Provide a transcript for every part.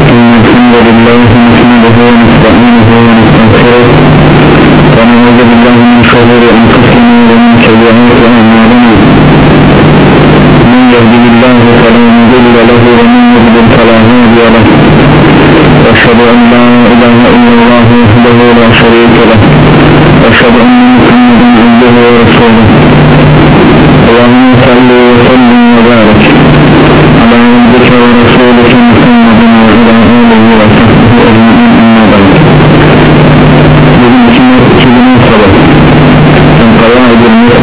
الحمد لله نحمده ونستعينه ونستغفره ونعوذ بالله من شرور انفسنا ومن سيئات اعمالنا من يهده الله فلا مضل له ومن يضلل فلا هادي له واشهد ان لا اله الا الله وحده لا شريك له واشهد ان محمدا عبده ورسوله اللهم صل وسلم وبارك على عبدك ورسولك محمد وعلى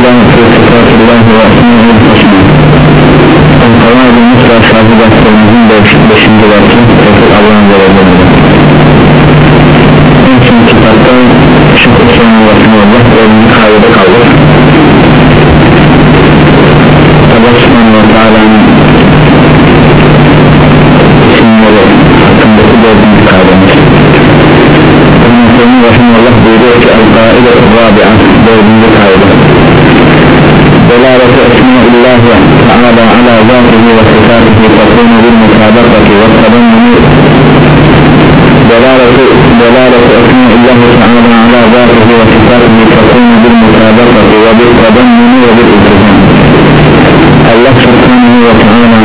Allah'ın sıfatı ve asmanın başına Allah'ın Musa Şahı Başlarımızın 5. versi Resul Allah'ın görevleridir En son kitapta Şıkkı Sonun Vasını Allah Dördüncü kaydede kalır Allah Subhanahu ve Teala'nın isimleri hakkındaki dördüncü kaydemiz Bunun Sonun Vasını Allah buyuruyor ki El-Kaide Rabi'a dördüncü kaydede دلالة اسماء الله تعالى على ذاته وصفاته تكون بالمطابقة والتضمن. دلالة دلالة اسماء الله تعالى على ذاته وصفاته تكون بالمطابقة وبالتضمن وبالالتزام الله سبحانه وتعالى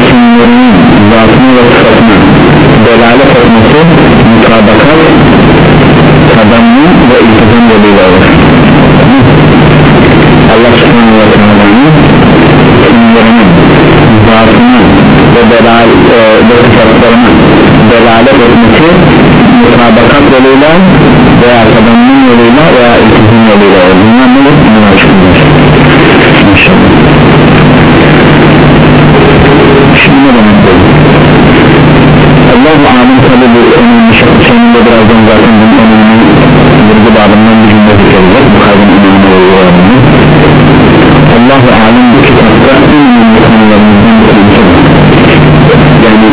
isimlerinin zatını ve sıfatına delalet etmesi mutabakat tadammun Allah subhanahu ve teala'nın isimlerinin zatını ve delal, e, ve sıfatlarına delalet etmesi mutabakat yoluyla veya tadammun yoluyla veya iltizam yoluyla olur bunlar ne olur? bunlar açıklanır inşallah şimdi tabi bu önemli şey. Sonunda birazdan zaten bunun önemli vurgu babından bir cümle zikredecek bu kaydın önemli vurgularını Allah-u Alem bu kitapta en önemli konularımızdan birisi yani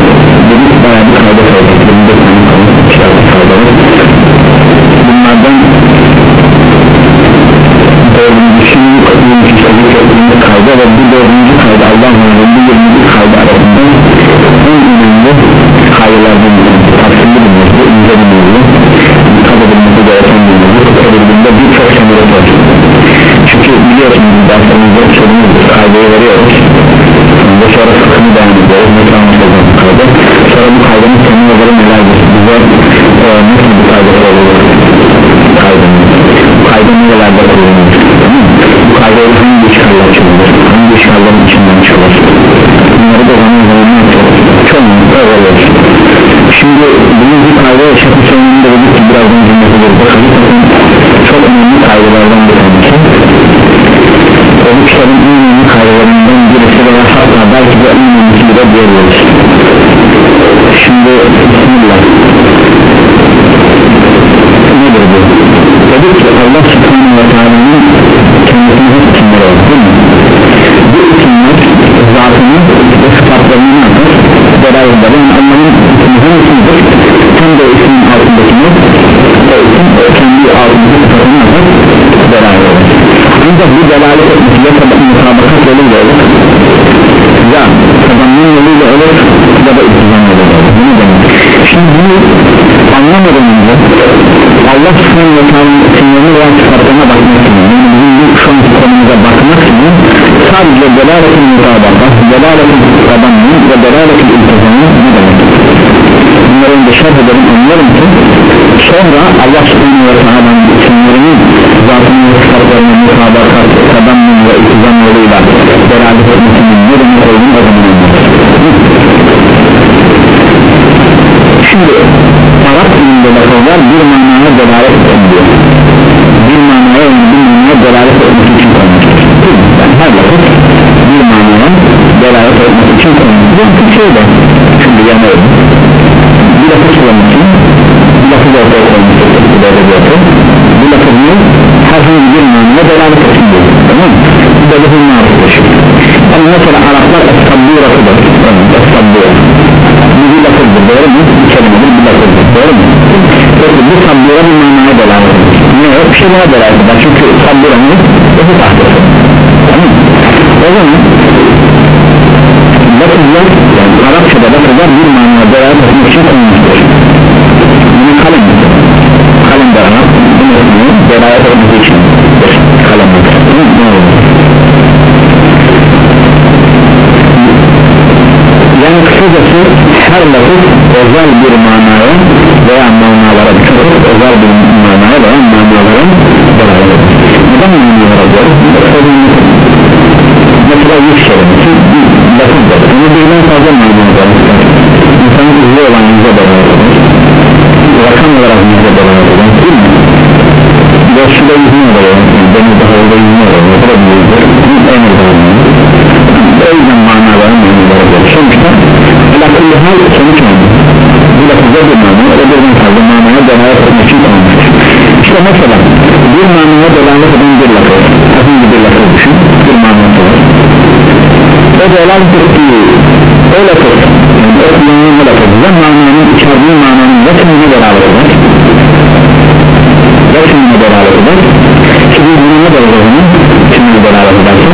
dedik bayağı bir kayda saydık 24 tane konu kitapta kaydalı bunlardan dördüncüsü yılki sayı köpründe kayda ve bu dördüncü kayda Allah'ın bu yirmi kayda arasında en önemli kayılardan birisi tafsirli bilmesi, ince bilmesi dikkat edilmesi gereken bilmesi dikkat edildiğinde birçok semiret var. Çünkü biliyorsunuz derslerimizde sorumuz kaydayı veriyoruz ve sonra sıkını devam ediyoruz mesela mesela kayda sonra bu kaydının semiretleri nelerdir? Bize e, nasıl bir kayda oluyor kaydının bu kayda nerelerde kullanılır bu kaydayı hangi işgaller çıkılır hangi işgallerin içinden çıkılır bunları da zaman zaman yapıyoruz. Çoğunlukla öğreniyoruz. Şimdi bunun bir kayda yaşatı sonunda dedik ki birazdan cümletidir bakın çok önemli kaydalardan bir tanesi bu kitabın en önemli kaydalarından birisi veya hatta belki de en önemlisi de diyebiliriz. Şimdi Bismillah. Nedir bu? dedik ki Allah subhanahu ve teala'nın kendisine hep isimleri var değil bu isimler zatını ve sıfatlarını ne yapar? beraber ismi ismidir hem de ismin ancak bu delalet etmesi ya mutabakat yoluyla olur. Ya kazanmanın yoluyla olur ya da iktizam yoluyla olur. Bunu demek. Şimdi bunu anlamadan önce Allah subhanahu ve teala'nın isimlerine veya sıfatlarına bakmak için yani bizim şu an konumuza bakmak için sadece delaletin mutabakat delaletin kazanmanın ve delaletin iktizamın ne demek? Bunların da şerh edelim anlayalım ki sonra Allah subhanahu ve teala'nın isimlerinin zatının sıfatlarının mutabakat kazanmanın ve iktizam yoluyla delalet etmesinin ne demek şimdi Arap dilinde lafızlar bir manaya delalet ediyor bir manaya yani bir manaya delalet etmesi için konmuştur yani her lafız bir manaya delalet etmesi için konmuştur bu Türkçe'de şimdi yanıyorum bir lafız kullanmışsın bir lafız ortaya koymuştur bu lafızı herhangi bir manaya delalet etsin diyor tamam mı? bu da lafız marifleşir ama mesela Araplar es-sabburatıdır es-sabbura bu bir lafızdır doğru mu? bir kelimedir bir lafızdır doğru mu? peki bu sabbura bir manaya delalet eder ne yok bir şey buna delalet eder çünkü sabburanın öbür tahtası tamam mı? o zaman lafızlar yani Arapçada lafızlar bir manaya delalet etmek için konulmuştur delalet etmek için kalem yani kısacası her lafız özel bir manaya veya manalara çok özel bir manaya veya manalara eder neden manalara diyoruz? mesela yüz kelimesi bir lafızdır bunu birden fazla manaya eder insanın hızlı olan yüze eder rakam olarak yüze eder değil mi? Yüzüne delalet eder denizde havada delalet bu da bir yüzdür en o yüzden manaların manaları sonuçta oldu bu lafızda bir mana. O da birden fazla manaya delalet etmek için kullanmıştır işte mesela bir manaya delalet eden bir az önce bir lafız düşün bir manası var. O delalet ettiği o lafız yani o kullanılan lafız ve mananın içerdiği mananın yakınına delalet eder yakınına delalet eder biz bunu ne o zaman kimine delalet ederse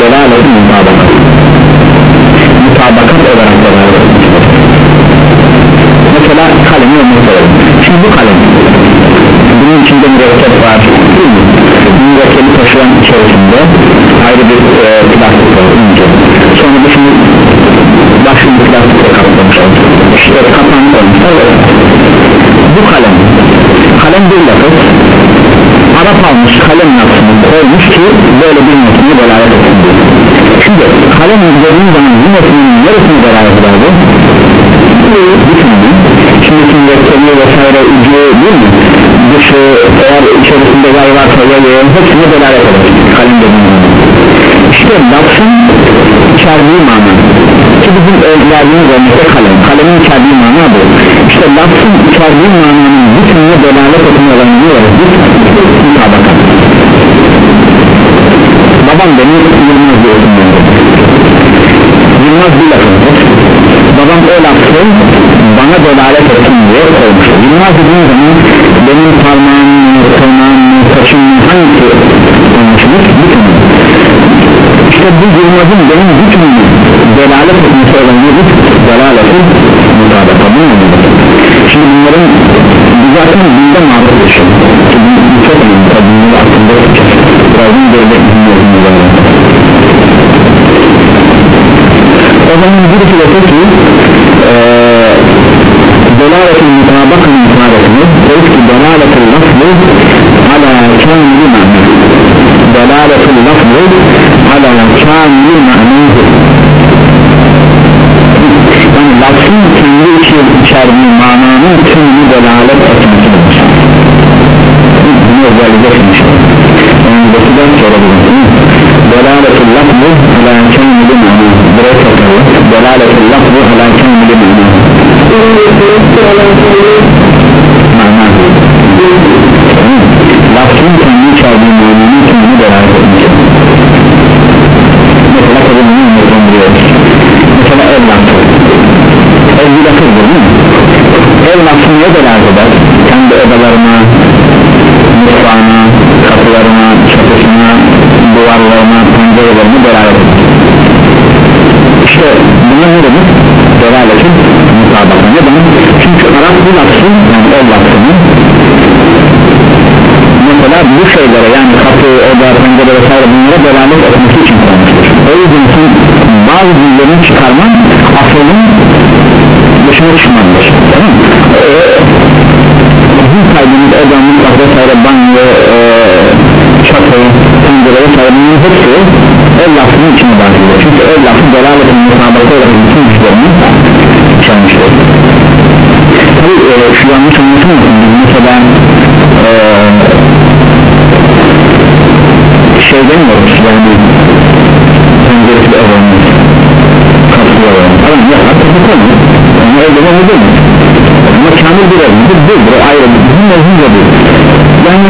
delalet mutabakat mutabakat olarak delalet etmiştir mesela kalemi örnek verelim şimdi bu kalem bunun içinde mürekkep var mürekkebi taşıyan içerisinde ayrı bir e, plastik var ince sonra da şimdi başka bir plastikle kaplamış olmuş işte kapanmış olmuşlar bu kalem kalem bir lafız Arap almış kalem lafını koymuş ki böyle bir metni delalet etsin diye şimdi kalem dediğin zaman bu metnin neresini delalet eder bu? bütününü şimdi mürekkebi vesaire ucu değil mi? dışı eğer içerisinde yay varsa yayı hepsine delalet eder kalem dediğin işte lafın içerdiği mana. Ki bizim verdiğimiz örnekte kalem. Kalemin içerdiği mana bu. İşte lafın içerdiği mananın bütününe delalet etme olanı diyoruz biz mutabakat. Babam beni Yılmaz diyordum Yılmaz bir lafızdır babam o lafı bana delalet etsin diye koymuş. Yılmaz dediğim zaman benim parmağım, tırnağım, saçım hangisi olmuşmuş bütünü işte bu Yılmaz'ın benim bütününü delalet etmesi olan bir delaletin mutabaka şimdi bunların bu zaten maruz bir şey bu çok önemli. Bunları aklında tutacağız birazdan böyle bilmiyorum o zaman birisi de peki delaletin mutabakın mutabakını ki delaletin lafzı ala kâmili ma'na. Delaletin lafzı ala kâmili ma'nâhı yani lafzın kendi içerdiği mananın tümünü delalet etmesidir bunu özellikle konuşalım önümüzdeki de sorabilirim. Delaletin lafzı ala kâmili ma'nâhı buraya takalım delaletin lafzı ala kâmili ma'nâhı ma'nâhı lafzın kendi içerdiği mananın tümünü delalet etmesidir bunu anlatabiliyoruz mesela ev lafı ev bir lafızdır değil mi? ev lafı niye delalet eder? kendi odalarına mutfağına, kapılarına, çatısına duvarlarına, pencerelerine delalet eder işte buna ne demek? delaletin mutabakı neden? çünkü Arap bu lafı yani ev lafını mesela bu şeylere yani kapı, oda, pencere vesaire bunlara delalet etmesi için kullanmıştır o yüzden sen bazı cümlelerini çıkarman aslının dışına çıkmandır tamam mı? bizim kaydımız oda, mutfak vesaire banyo, e, çatı, pencere vesaire bunların hepsi ev lafının içine dahil çünkü ev lafı delaletin mutabakı olarak bütün güçlerini çalmıştır. Tabi e, şu yanlış anlaşılmasın. Mesela e, şey demiyoruz yani penceresi kapısı ev olmuş ama ya hatta bu konu onu evde ne demek ama kamil bir ev bir değildir o ayrı bizim mevzum da değil. Yani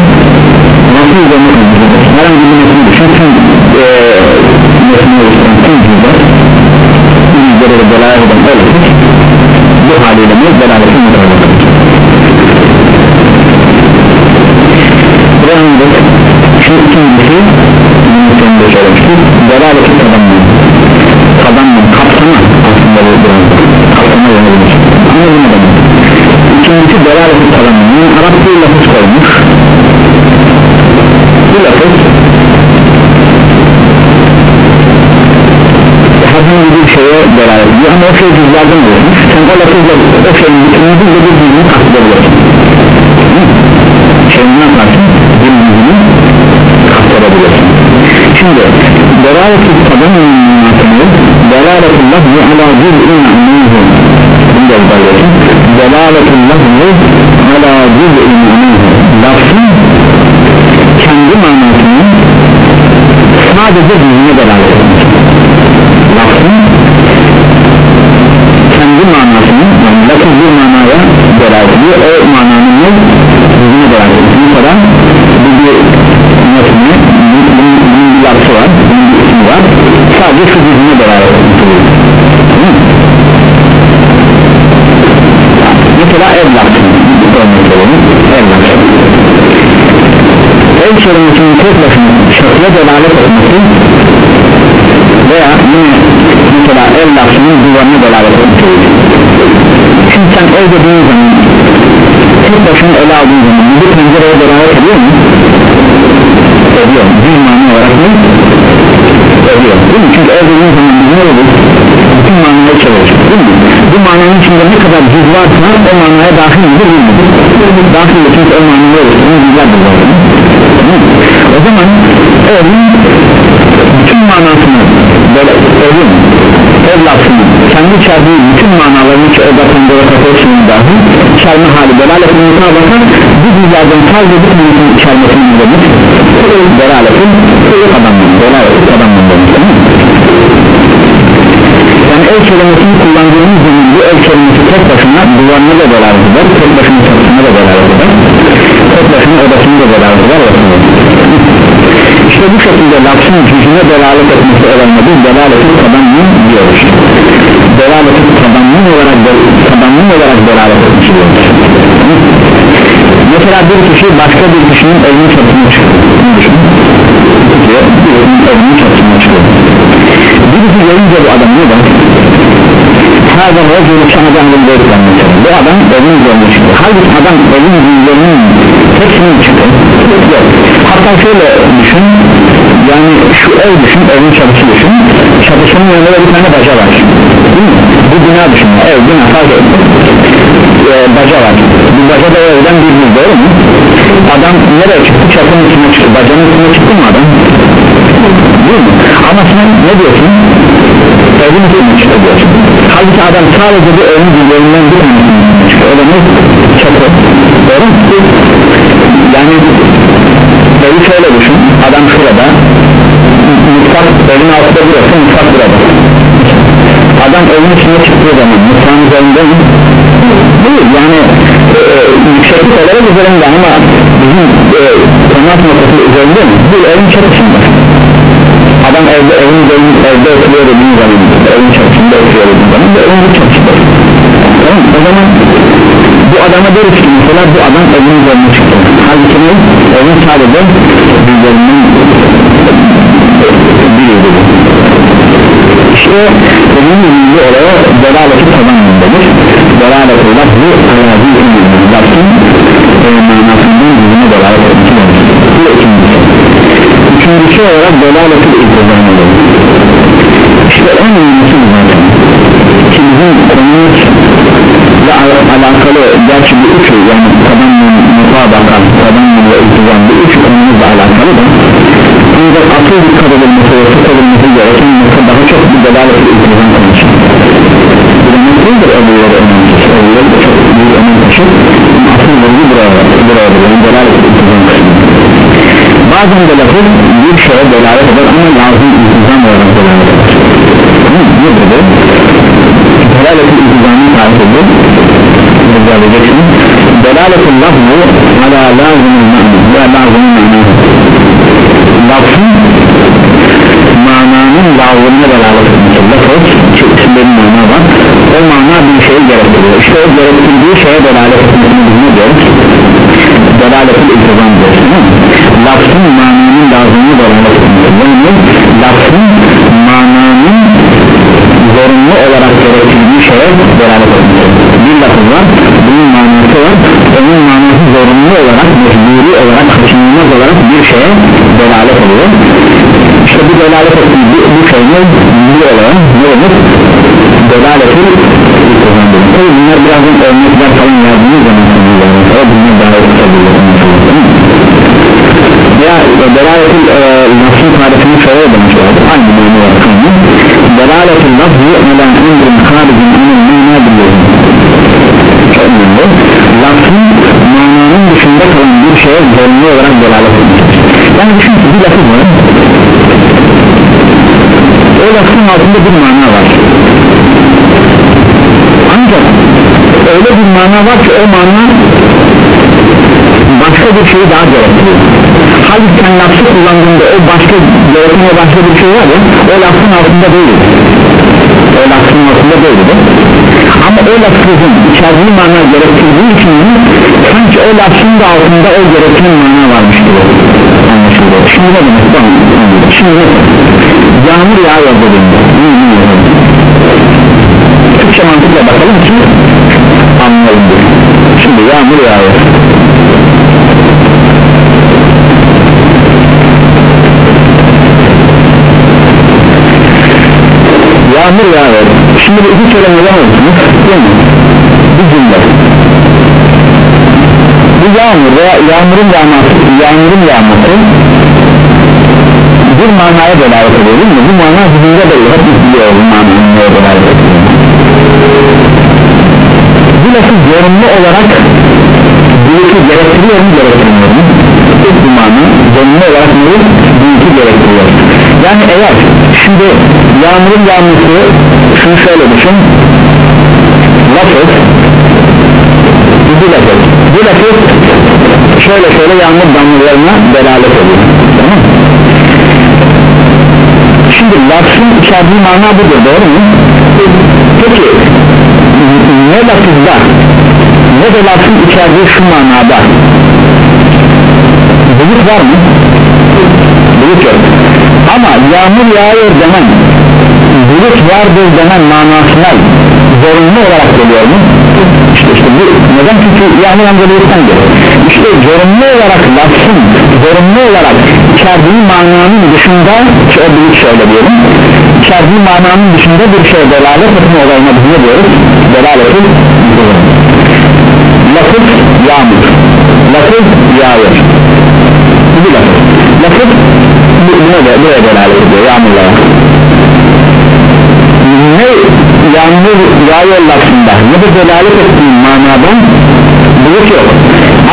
nasıl üzerine konuşuyoruz herhangi bir metin düşün tüm metin oluşturan tüm cüzler yüzlere de delalet eden öğretir bu haliyle mi delaletin mutabakı Buranın şu ikincisi Müslüman da söylemiştik Delaleti kazanma. Kazanma, kapsama aslında bu biraz. Kapsama yönelik. Ama bu ne demek? İkincisi delaleti kazanma. Yani Arap bir lafız koymuş. Bu lafız herhangi bir şeye delalet ama o şey cüzlerden verilmiş sen o lafızla o şeyin bütününü de bir dilini kastırabiliyorsun şeyinden karşı dilinizin kastediyorsun şimdi delalet-i kadın manatını delaletullah ve ala cüz'in anlayıcı bunu da izah delaletullah ve ala cüz'in anlayıcı lafın kendi manasını sadece cüzüne delalet etmek lafın kendi manasını yani lafın bir manaya delalet ediyor. O mananın ne? Cüzüne delalet ediyor. Bu nasıl bunun bir lafı var bunun bir ismi var. Sadece şu cüzüne delalet ediyor mesela ev lafı örnek verelim. Ev kelimesinin tek başına şartıya delalet etmesi veya yine mesela ev lafının duvarına delalet etmesi. Şimdi sen ev dediğin zaman tek başına ele aldığın zaman bir pencereye delalet ediyor mu? ediyor. Bir mani olarak ne? Ediyor değil mi? çünkü ev dediğin zaman biz ne olur? bütün manayı çevirir değil mi? bu mananın içinde ne kadar cüz varsa o manaya dahil midir bilmiyor dahil çünkü o cüzlerdir zaten o zaman evin bütün manasını böyle evin ev lafını kendi içerdiği bütün manalarını ki pencere kapı hepsinin dahi içerme hali delaletin mutabaka bu cüzlerden sadece bir tanesinin içermesini demek delaletin adamın delaletin adamın demek yani ev kelimesini kullandığımız zaman bu ev kelimesi tek başına duvarına da delalet tek başına çatısına da delalet tek başına odasını da delalet eder işte bu şekilde lafzın cüzüne delalet etmesi olanına biz delaleti tabannun diyoruz. Delaleti tabannun olarak tabannun olarak delalet etmiş mesela bir kişi başka bir kişinin evinin çatısına çıkıyor. Diyor evinin çatısına çıkıyor. Birisi görünce bu adam ne der Hâzâ racülü şahadâ min zeylikten mesela Bu adam evin üzerine çıktı. Halbuki adam evin üzerinin hepsinin çıktı. Yok. Hatta şöyle düşün. Yani şu ev düşün evin çatısı düşün. Çatısının yanında bir tane baca var. Değil mi? Bu bina düşün. Ev bina fark etti ee, Baca var. Bu baca da evden bir bir doğru mu? Adam nereye çıktı? Çatının üstüne çıktı. Bacanın üstüne çıktı mı adam? Değil mi? Ama sen ne diyorsun? Evin üstüne çıktı diyorsun Halbuki adam sadece bu evin düzlerinden bir tanesini çıkıyor O da ne? Çatı Doğru mu? Yani evi şöyle düşün Adam şurada Mutfak evin altında burası mutfak burada Adam evin içine çıktığı zaman mutfağın üzerinde mi? Değil yani e, yükseklik olarak üzerinde ama bizim e, temas noktası üzerinde mi? Bu evin çatısında adam evde evin üzerinde evde oturuyor dediğin zaman evin çatısında oturuyor dediğin zaman bu evin çatısında tamam o zaman bu adama deriz ki mesela bu adam evin üzerine çıktı. Halbuki evin sadece üzerinden biriydi bu işte bunun ilgili olaya delaleti tabanın denir delaleti lafı arazi lafın e, manasından yüzüne delalet denir bu ikincisi üçüncüsü olarak delaleti iltizam işte en önemlisi bu zaten. Ki bizim konumuzla alakalı gerçi bu üçü yani tabanın mutabaka tabanın ve iltizam bu üç konumuzla alakalı da ancak asıl dikkat edilmesi ve dikkat edilmesi gereken nokta daha çok bir delaleti iltizam konusu bu demek değildir ebuları önemsiz? Ebuları da çok büyük önem taşır asıl bilgi buraya buraya yani delaleti iltizam kısmı bazen de lafız bir şeye delalet eder ama lazım iltizam olarak delalet eder. Nedir bu? delaletin iltizamını tarif ediyor delaletin lafzı ala lazımın ma'ni ve lazımın ma'ni lafzın mananın lazımına delalet etmesi lafız içinde bir mana var. O mana bir şeyi gerektiriyor. İşte o gerektirdiği şeye delalet etmesini biz ne diyoruz iltizam diyoruz lafzın mananın delalet etmesi yani lafzın mananın zorunlu olarak gerektirdiği şeye etmesi bir lafız var bunun manası var onun manası zorunlu olarak mecburi olarak kaçınılmaz olarak bir şeye delalet ediyor işte bu delalet ettiği bu, bu şey ne? Bu olan ne olur delaletin bunlar birazdan örnekler falan yazdığınız zaman bunlar daha veya delaletin e, lafın tarifini şöyle demişlerdi aynı mani var delaletin lafı ala emrin haricin anil mana biliyorum. Çok önemli lafın mananın dışında kalan bir şeye zorunlu olarak delalet etmiştir yani düşün ki bir lafı var. O lafın altında bir mana var. Ancak öyle bir mana var ki o mana başka bir şeyi daha gerektiriyor halbuki sen lafı kullandığında o başka gerektiğinde başka bir şey var ya o lafın altında değil o lafın altında değil ama o lafızın içerdiği mana gerektirdiği için sanki o lafın da altında o gerektiğin mana varmış gibi anlaşılıyor. Şimdi ne demek? Ben şimdi yağmur yağıyor dediğinde Türkçe mantıkla bakalım ki anlayalım. Şimdi yağmur yağıyor yağmur yağıyor şimdi bu iki kelime olsunuz değil bir cümle. Bu yağmur veya yağmurun yağması yağmurun yağması bir manaya delalet ediyor değil mi? Bu mana zihinde belli hep biliyor bu mananın neye delalet ediyor? Bu lafı zorunlu olarak büyükü gerektiriyor mu gerektirmiyor mu? Bu mana zorunlu olarak neyi büyükü gerektiriyor yani eğer şimdi yağmurun yağması şunu şöyle düşün. Lafız bu lafız bu lafız şöyle şöyle yağmur damlalarına delalet ediyor. Tamam şimdi lafzın içerdiği mana budur doğru mu? Peki ne lafızda ne de lafzın içerdiği şu manada? Bulut var mı bulut yok. Ama yağmur yağıyor demen bulut vardır demen manasına zorunlu olarak geliyor mu? İşte, işte bu neden çünkü yağmur amca buluttan gelir işte zorunlu olarak lafzın zorunlu olarak içerdiği mananın dışında ki o bulut şöyle diyelim içerdiği mananın dışında bir şey delalet etme olayına biz diyoruz? Delaletin lafız yağmur lafız yağıyor. Bu lafız. Lafız buna da buraya delalet ediyor yağmurlara ne yağmur yağıyor lafzında ne de delalet ettiği manadan bulut yok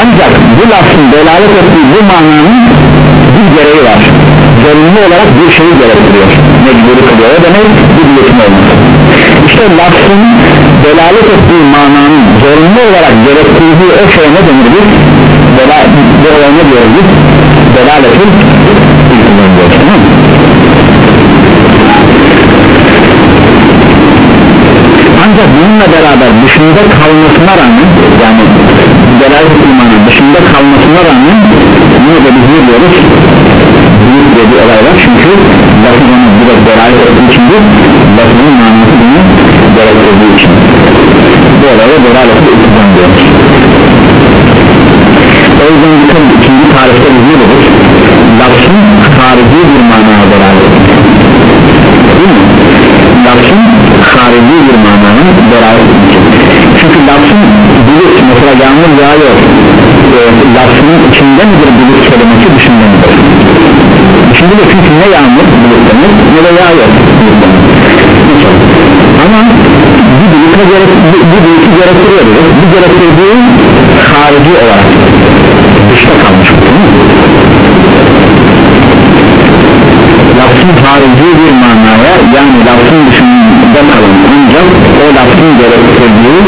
ancak bu lafzın delalet ettiği bu mananın bir gereği var zorunlu olarak bir şeyi gerektiriyor mecburi kılıyor o demek bir bulutum olması işte lafzın delalet ettiği mananın zorunlu olarak gerektirdiği o şey ne denir biz olay ne diyoruz biz delaletin diyoruz tamam. Mı ancak bununla beraber dışında kalmasına rağmen yani delalet imanın dışında kalmasına rağmen yine de biz ne diyoruz? Büyük bir olay var. Çünkü lafın onu biraz delalet ettiği için değil lafının manası bunu gerektirdiği için. Bu olaya delalet ettiğinden diyoruz o yüzden dikkat ikinci tarifte biz ne dedik? Lafın harici bir manaya delalet değil mi? Lafın harici bir manaya delalet çünkü lafın bulut mesela yağmur yağıyor. E, lafının içinde midir bulut kelimesi dışında mıdır şimdi de çünkü ne yağmur bulut denir ne de yağıyor ama bir buluta gerek, bir, bir gerektiriyor bu gerektirdiği harici olarak dışta kalmış lafın harici bir manaya yani lafın dışında kalan ancak o lafın gerektirdiği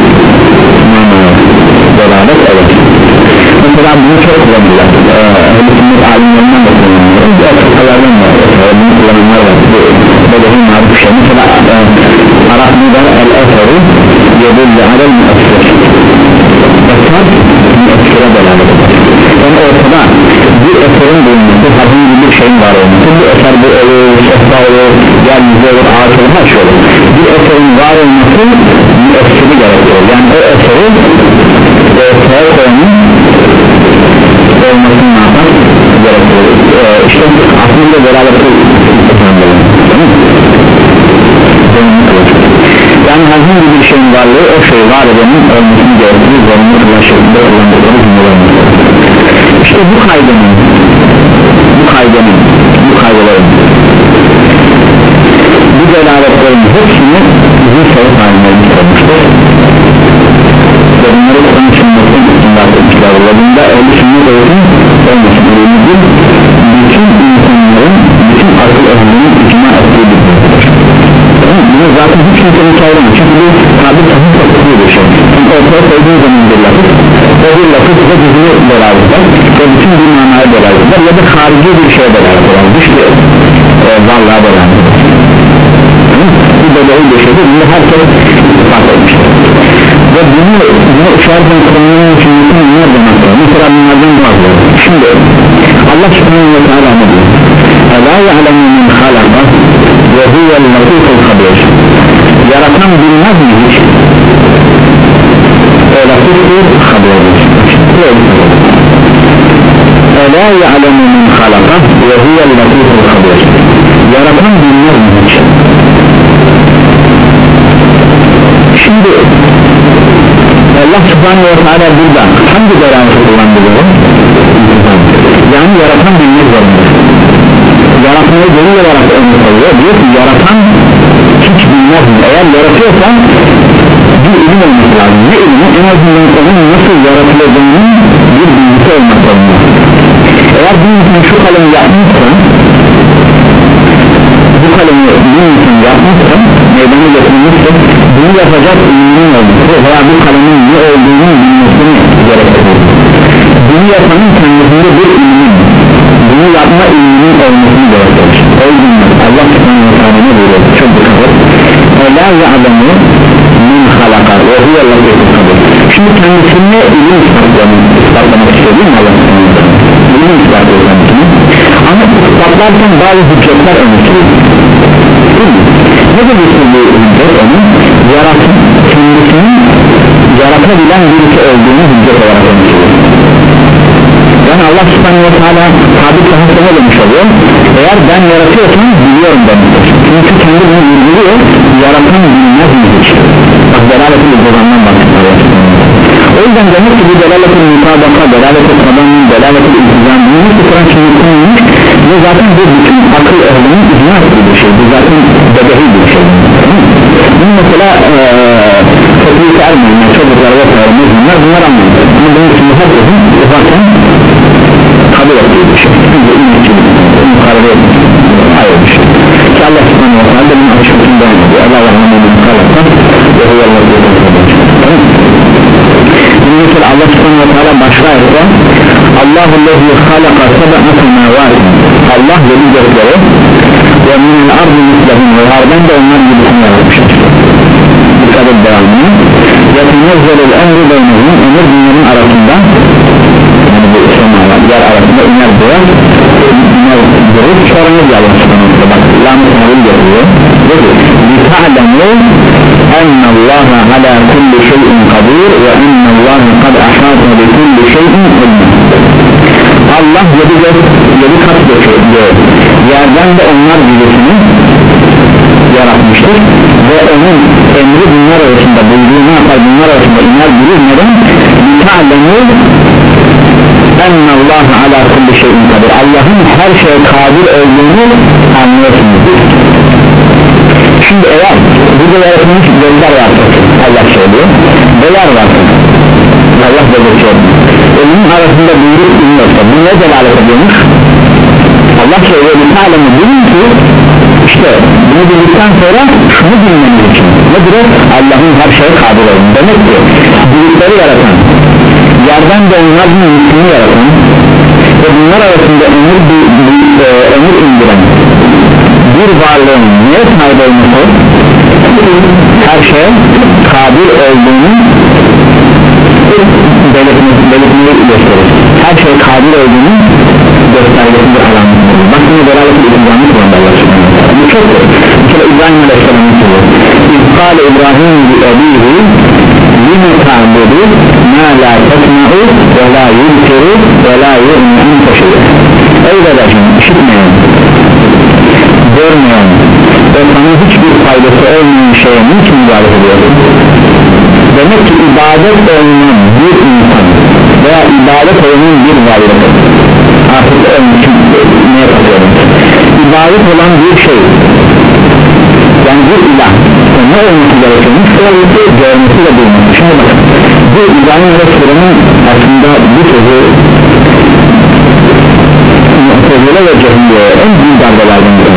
manaya delalet evet. Mesela bunu çok kullanıyorlar ehl-i sünnet alimlerinden de kullanıyorlar diğer fıkhalardan da bunu kullananlar var. Bir marif şey. Mesela Arap lider el-eferu yedilli alel müessir eser eserin bulunması herhangi bir şeyin var olması. Bu eser bu olur, sofra olur, yeryüzü olur, ağaç olur, her şey olur. Bir eserin var olması müessiri gerekiyor yani o eseri ortaya koymanın olmasını yapmak gerekiyor ee, işte aslında beraberlik yani herhangi bir şeyin varlığı o şey var edenin olmasını gerektiği zorunlu şeklinde kullandıkları cümlelerimiz işte bu kaydenin bu kaydenin bu kaydelerin bu delaletlerin hepsini bizim sebep haline getirmiştir. Ve bunları Kur'an sünnetin etmişler ve bunda ehli sünnet öğretim olmasın bütün insanların bütün akıl ehlinin bir bunu zaten hiç kimsenin çağıramaz çünkü bu tabi tahmin taktığı bir şey. Çünkü ortaya koyduğu zaman bir lafız o bir lafız ve cüzünü beraberler. Ve bütün bir manaya beraberler. Ya da harici bir şeye beraberler. Dış bir e, varlığa beraberler. Bu bedevi bir şeydir. Bunu herkes ispat etmiştir ve bunu bunu işaretten kullanmanın sünnetini nereden aktar mesela bunlardan bazıları şimdi Allah subhanahu ve teala ne diyor? Ela ya'lemu min halaka ve huvel latiful habir yaratan bilmez mi hiç? O latiful habirdir Ela ya'lemu min halaka ve huvel latiful habir yaratan bilmez mi hiç? Şimdi Allah subhanahu ve teala burada hangi belanı kullandırıyor? Yani yaratan bilmek zorunda yaratmayı delil olarak önüne koyuyor. Diyor ki yaratan hiç bilmez mi? Eğer yaratıyorsa bir ilim olması lazım. Bir ilmi en azından onun nasıl yaratılacağının bir bilgisi olmak zorunda eğer bir insan şu kalemi yapmışsa bu kalemi bir insan yapmışsa meydana getirmişse bunu yapacak ilminin olması veya bu kalemin ne olduğunu bilmesini gerektirir. Bunu yapanın kendisinde bir ilmin bunu yapma ilminin olmasını gerektirir o ilmin Allah subhanahu ta'ala ne buyuruyor çok dikkat Ela ya'lemu min halaka şimdi kendisine ilim ispatlamak, istiyor değil mi Allah subhanahu ta'ala ilim ispatlıyor ama ispatlarken bazı hüccetler öne ne demek bu hüccet onun yaratın kendisinin yaratabilen birisi olduğunu hüccet olarak öne yani Allah subhanahu ve teala sabit ne demiş oluyor. Eğer ben yaratıyorsam biliyorum demektir çünkü kendi bunu vurguluyor yaratan bilmez mi hiç? Bak delaletin ilgizandan bahsediyor o yüzden demek ki bu delaletin mutabaka delaletin tabanın delaletin ilgizan bunu tuturan şimdi konulmuş? Ve zaten bu bütün akıl ehlinin icma ettiği bir şey. Bu zaten bedehi bir şey. Bunu mesela teknik ermeyin çocuklar vesaire bunlar bunlar anlıyor. Ama bunun için herkesin yaparken kabul ettiği bir şey. Çünkü ümmetçi mukarebe hayır bir şey ki Allah subhanahu wa ta'ala bunun devam ediyor Allah rahmanı mukarebe ve Allah'ın mesela Allah subhanahu wa ta'ala başka ayette Allahu lezi halaka seb'a semavatin Allah yedi gökleri ve minel ardı mislehum. Ve yardan da onlar gibisini yaratmıştır dikkat et devamını ve tenezzelul emri beynehum. Emir bunların arasında bu yer arasında iner diyor iner durur sonra ne diyor Allah subhanahu wa ta'ala bak lam-ı tanrım yapıyor لِتَعْلَمُوا أَنَّ اللّٰهَ عَلَى كُلِّ شَيْءٍ قَدِيرٌ وَاِنَّ اللّٰهَ قَدْ أَحَاطَ بِكُلِّ شَيْءٍ عِلْمًا Allah yedi, gök, yedi kat göçüyor yerden de onlar gibisini yaratmıştır ve onun emri bunlar arasında buyruğu ne yapar bunlar arasında iner durur neden? لِتَعْلَمُوا enne Allah ala kulli şeyin kadir. Allah'ın her şeye kadir olduğunu anlıyorsunuz. Şimdi eğer burada yaratılmış gözler var Allah söylüyor. Dolar var Allah belirtiyor elinin arasında büyük ünlüyorsa bu ne delalet ediyormuş? Allah söylüyor bir alemi bilin ki işte bunu bildikten sonra şunu bilmemiz için. Nedir Allah'ın her şeye kadir olduğunu demek ki büyükleri yaratan yerden de onların mülkünü yaratan ve bunlar arasında ömür, e, ömür indiren bir varlığın niye sahip olması her şeye kadir olduğunu belirtmeyi gösterir. Her şeye kadir olduğunu göstergesi bir alamet bak yine beraber İbrahim'i kullandı Allah subhanahu bu çok mesela İbrahim Aleyhisselam'ın soruyor İzkale İbrahim bi lime ta'budu ma la tesma'u ve la yulkiru ve la yu'min teşeyyü ey babacım işitmeyen görmeyen ve sana hiçbir faydası olmayan şeye niçin ibadet ediyorsun? Demek ki ibadet olunan bir insan veya ibadet olunan bir varlık artık onun için ne yapıyorum? İbadet olan bir şey yani bir ilah. Ne olması gerekiyormuş o görmesi ve duyması şimdi bakın bu İbrahim Aleyhisselam'ın aslında bu sözü Muhtezile ve Cehmiye en büyük darbelerden biri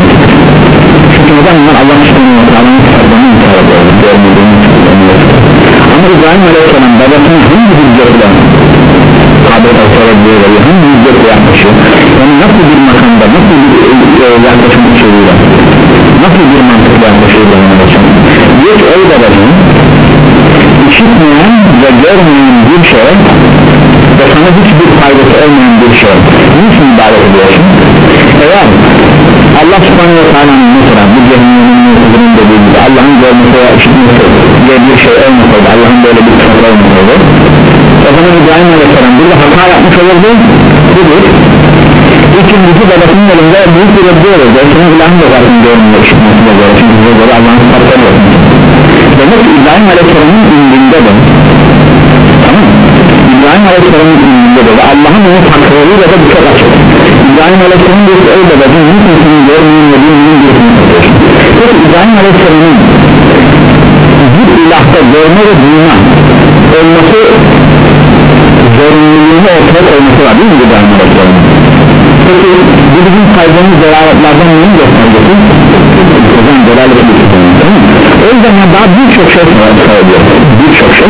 çünkü neden bunlar Allah subhanahu wa ta'ala'nın kitabını inkar ediyor görmediğini ama İbrahim Aleyhisselam babasının hangi hüccetle Hazreti Aleyhisselam diyor hangi hüccetle yaklaşıyor? Yani nasıl bir makamda nasıl bir e, yaklaşım içeriğiyle nasıl bir mantıkla yaklaşıyor ki ey babacığım işitmeyen ve görmeyen bir şey ve sana hiçbir faydası olmayan bir şey. Niçin ibadet ediyorsun eğer Allah subhanahu wa ta'ala'nın mesela bu cehennemin dediği gibi Allah'ın görmesi veya işitmesi diye bir şey olmasaydı Allah'ın böyle bir sıfatı olmasaydı o zaman İbrahim Aleyhisselam burada hata yapmış olurdu. Budur. İkincisi babasının elinde büyük bir reddi olurdu. Senin ilahın da zaten görmüyor işitmesi de göre çünkü bize göre Allah'ın sıfatları yok. Demek ki İbrahim Aleyhisselam'ın indinde de tamam İbrahim Aleyhisselam'ın indinde de Allah'ın onu takdirliğiyle de bu çok açık İbrahim Aleyhisselam diyor ki ey babacım niçin senin görmeyin ve bilmeyin birisini tutuyorsun peki İbrahim Aleyhisselam'ın bir ilahta görme ve duyma olması zorunluluğunu ortaya koyması var değil mi İbrahim Aleyhisselam'ın? Peki bu bizim saydığımız delaletlerden neyi göstergesi? Hocam delalet o yüzden daha birçok şey sayabiliyor birçok şey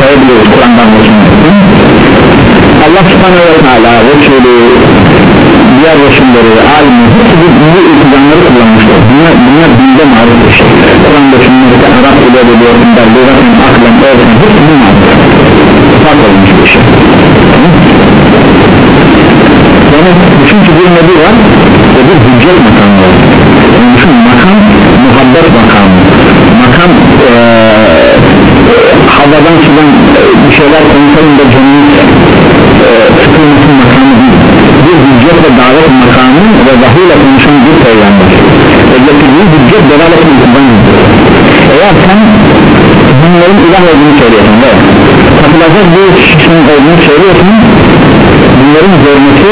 sayabiliyoruz Kur'an'dan geçmemesi Allah subhanahu ve teala Resulü diğer Resulleri alimi hepsi bu, bu iltizamları kullanmışlar. Bunlar, bunlar dinde maruf bir şey Kur'an'da da Arap ile biliyorsun da lügaten aklen olsun hepsi bu maruf. Fark olmuş bir şey yani çünkü bir nebi var ve bir hüccet makamı var. Yani düşün makam muhabbet makamı. Makam ee, havadan sudan bir şeyler konuşalım da canını sıkılmasın makamı değil. Bir hüccet ve davet makamı ve vahiyle konuşan bir peygamber. Ve getirdiği hüccet delalet ilginden eğer sen bunların ilah olduğunu söylüyorsun ve tapılacak bir kişinin olduğunu söylüyorsun. Bunların görmesi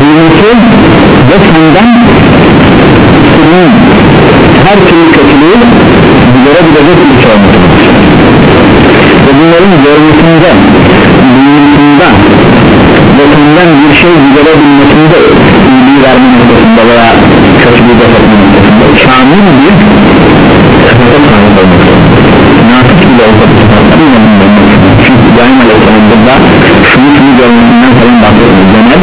duyması ve senden senin her türlü kötülüğü görebilecek bir şey ve bunların görmesinde duymasında ve senden bir şey giderebilmesinde iyiliği verme noktasında veya kötülüğü def etme noktasında şamil bir sıfata sahip olması nasip bile olsa bu sıfatları çünkü İbrahim Aleyhisselam burada şunu şunu görmesinden falan bahsediyor. Genel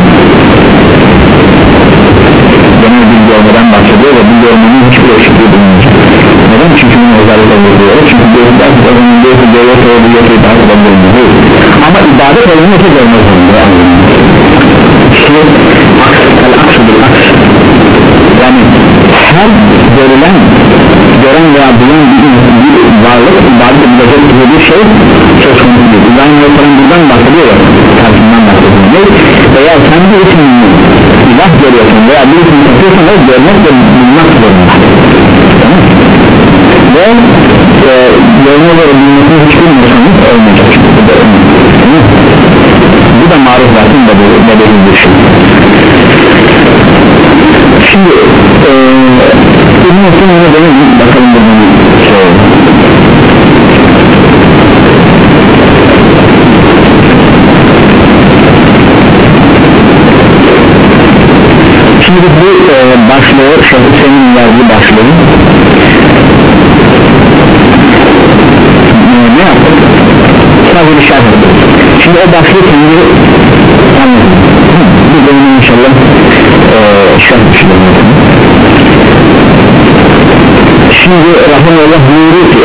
genel bir görmeden bahsediyor ve bu görmenin hiçbir eşitliği bulunmayacak neden? çünkü bunu özellikle vuruyor çünkü gözler o zaman diyor ki devlet olduğu yok ibadet edilmiyor ama ibadet olduğunu ki görmez oluyor işte aks aks yani her görülen gören veya duyan bir, bir varlık ibadet edilecek gibi bir şey söz konusu değil. İbrahim Aleyhisselam buradan bahsediyor karşından bahsediyor. Eğer sen bir ilah görüyorsun veya bir ismini o görmek ve bulmak zorunda. Ve e, görme ve bilmesini hiç bilmiyorsanız olmayacak bu da zaten bedeli bir şey. Şimdi e, İbn-i Sünni'ne dönelim bakalım bu şey Şimdi bu e, başlığı Şahı Senin yazdığı başlığı. E, ne yaptık? Sadece şerh Şimdi o başlığı kendi anladım Bu bölümü inşallah e, şerh düşünüyorum Şimdi Rahmanullah buyuruyor ki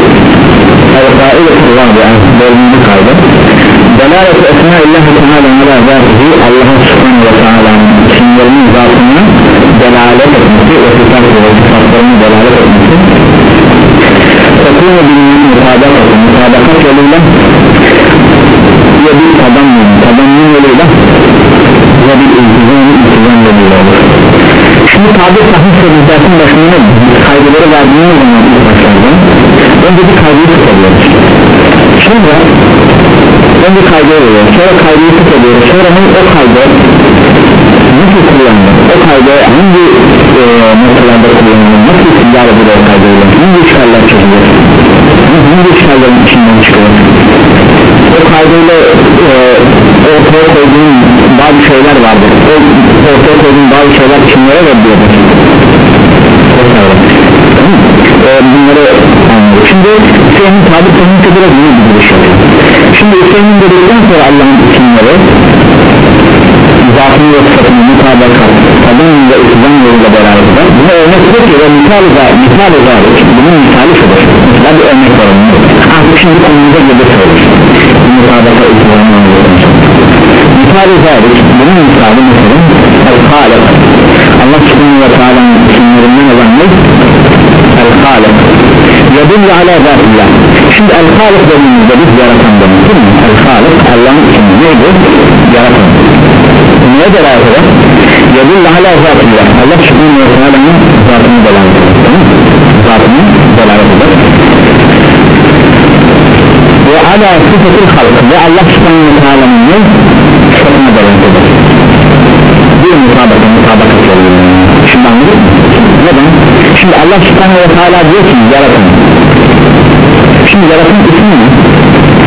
El-Kaidet Rabi'a bölümünü kaydı Delalet-i Esma-illah Teala ala zatihi Allah'ın subhanahu ve teala'nın isimlerinin zatına delalet etmesi ve sıfatı ve sıfatlarını delalet etmesi. Tekune bil mutabakat mutabakat yoluyla ve bir tadammun tadammun yoluyla ve bir iltizam iltizam dediği olur. Şimdi tabir sahih sözü dersin başına kaydeleri verdiğimiz zaman ilk başlarda önce bir kaydeyi tutuyoruz. Sonra önce kaydeyi veriyoruz. Sonra kaydeyi tutuyoruz. Sonra o kaydı nasıl kullanılır? O kaydı hangi e, noktalarda kullanılır? Nasıl istidar edilir o kaydıyla hangi işgaller çözülür? Hangi işgallerin içinden çıkıyor o kaydıyla e, ortaya koyduğun bazı şeyler vardır. O ortaya koyduğun bazı şeyler kimlere reddiyordur e, bunları anlıyor şimdi Hüseyin'in tabi tanımı biraz iyi bir yapıyor şimdi Hüseyin'in dedikten sonra Allah'ın isimleri zatını ve sıfatını mutabakat tadım ve ıslam yoluyla beraber eder buna örnek olur ki ve misal misal zalik bunun misali şudur. Mesela bir örnek var artık şimdi konumuza gelirse olur mutabakat ıslama misal zalik bunun misali mesela el-Halik Allah subhanahu ve teala'nın isimlerinden olan ne? el-Halik yadullu ala zatillah şimdi el-Halik dediğimizde biz yaratan demek değil mi? el-Halik Allah'ın ismi neydi? yaratan neye delalet eder? yadullu ala zatillah Allah subhanahu ve teala'nın zatını delalet eder zatını delalet eder ve ala sıfatıl halk ve Allah subhanahu ve teala'nın ne? sıfatına delalet eder bir mutabaka mutabaka şimdi anladın mı? neden? şimdi Allah subhanahu ve teala diyor ki yaratın şimdi yaratın ismi ne?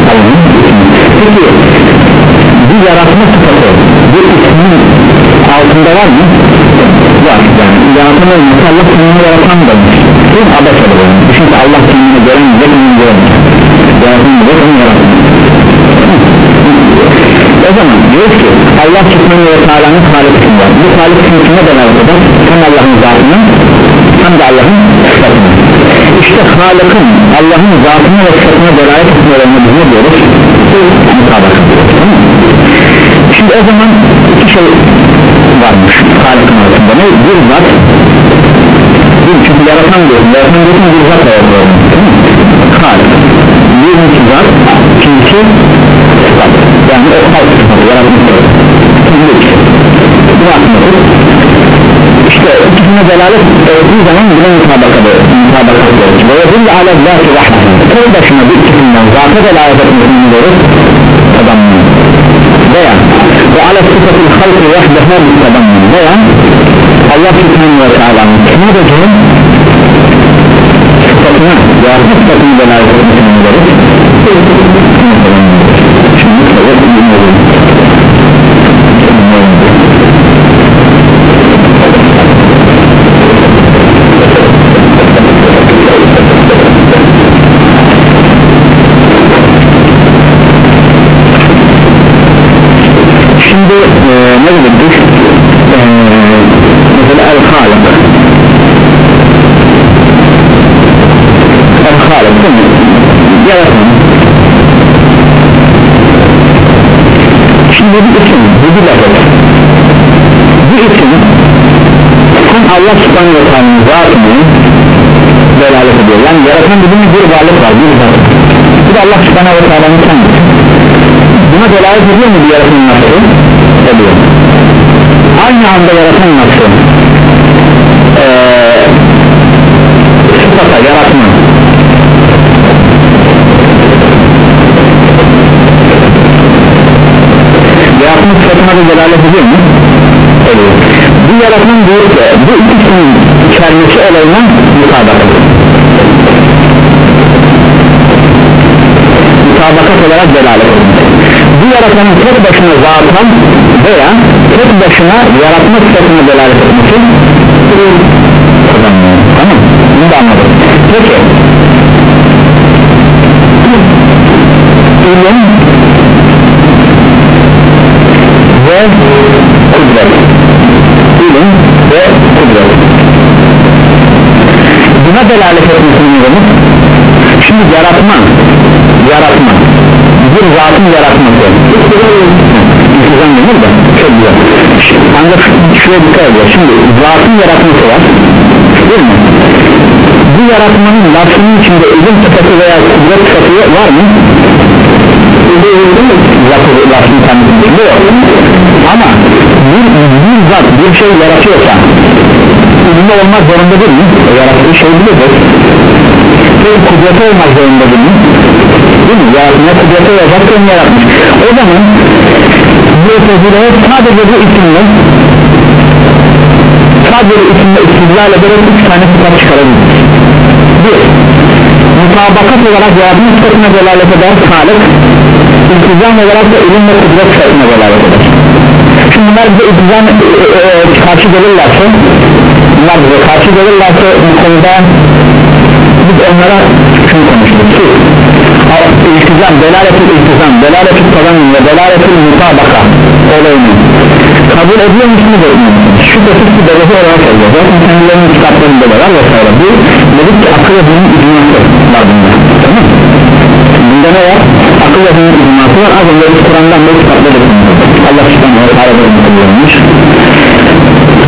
Allah'ın ismi peki bu yaratma sıfatı bu ismin altında var mı? var. Yani yaratan olmasa Allah kendini yaratan da bu abasalı çünkü Allah kendini gören ve kendini yaratan o zaman diyor ki Allah subhanahu ve teala'nın halik var. Bu halik ismine delalet eder hem Allah'ın zatına hem de Allah'ın sıfatına işte Halık'ın Allah'ın zatına ve sıfatına delalet etmelerine biz ne diyoruz? mutabak şimdi o zaman iki şey varmış Halık'ın arasında. Ne? bir zat bir çünkü yaratan diyorsun yaratan diyorsun bir zat var Halık bir zat ikincisi sıfat yani o halk sıfatı yaratmış. Bu aklımdır işte ikisine delalet ettiği zaman buna mutabakadı mutabakat gerekir ve yedilli ala zâti rahmetine tek başına bir ikisinden zâta delalet etmesini diyoruz tadammun veya ve ala sıfatı halkı vahdeha bir tadammun veya Allah subhanahu ve teala'nın sadece sıfatına yaratma sıfatını delalet etmesini diyoruz şimdi evet bilmiyorum şimdi e, ne dedik e, mesela el-Halik. el-Halik değil mi? yaratan şimdi bu isim bu bir lafız bu isim hem Allah subhanahu ve teala'nın zatını delalet ediyor yani yaratan dediğimiz bir varlık var bir zat bu da Allah subhanahu ve teala'nın kendisi buna delalet ediyor mu bir yaratan nasıl? ediyor aynı anda yaratan nasıl? Ee, sıfata yaratma yaratma sıfatına da delalet ediyor mu? ediyor bu yaratman diyor ki bu ikisinin içermesi olayına mutabakat mutabakat olarak delalet ediyor bu yaratanın tek başına zaten veya tek başına yaratma sıfatına delalet etmesi tamam bunu da anladım. Peki. İlim ve kudret. İlim ve kudret. Buna delalet etmesini şimdi yaratma yaratmak bir zatın yaratması İltizam denir de çok güzel ancak şöyle dikkat ediyor şimdi zatın yaratması var değil mi? bu yaratmanın lafının içinde ilim sıfatı veya kudret sıfatı var mı? lafın kendisinde yok ama bir, bir zat bir şey yaratıyorsa ilimde olmak zorunda değil mi? yarattığı şey bilir peki kudreti olmak zorunda değil mi? Değil mi? Yaratmaya kudreti olacak onu yaratmış? O zaman bu tezileye sadece bu isimle sadece isimle istidlal ederek üç tane sıfat çıkarabilir. Bir mutabakat olarak yardım sıfatına delalet eder Halik İltizam olarak da ilim ve kudret sıfatına delalet eder Şimdi bunlar bize iltizam e, e, karşı gelirlerse bunlar bize karşı gelirlerse bu konuda biz onlara şunu konuştuk ki iltizam, delaletul iltizam, delaletul tabanın ve delaletul mutabaka olayını kabul ediyor musunuz etmiyor? Şüphesiz ki derece olarak oluyor zaten kendilerinin kitaplarında da var vesaire. Bu dedik ki akıl ve dinin icması var bunda tamam bunda ne var? akıl ve dinin icması var. Az önce biz Kur'an'dan da kitapları Allah subhanahu wa ta'ala da kullanmış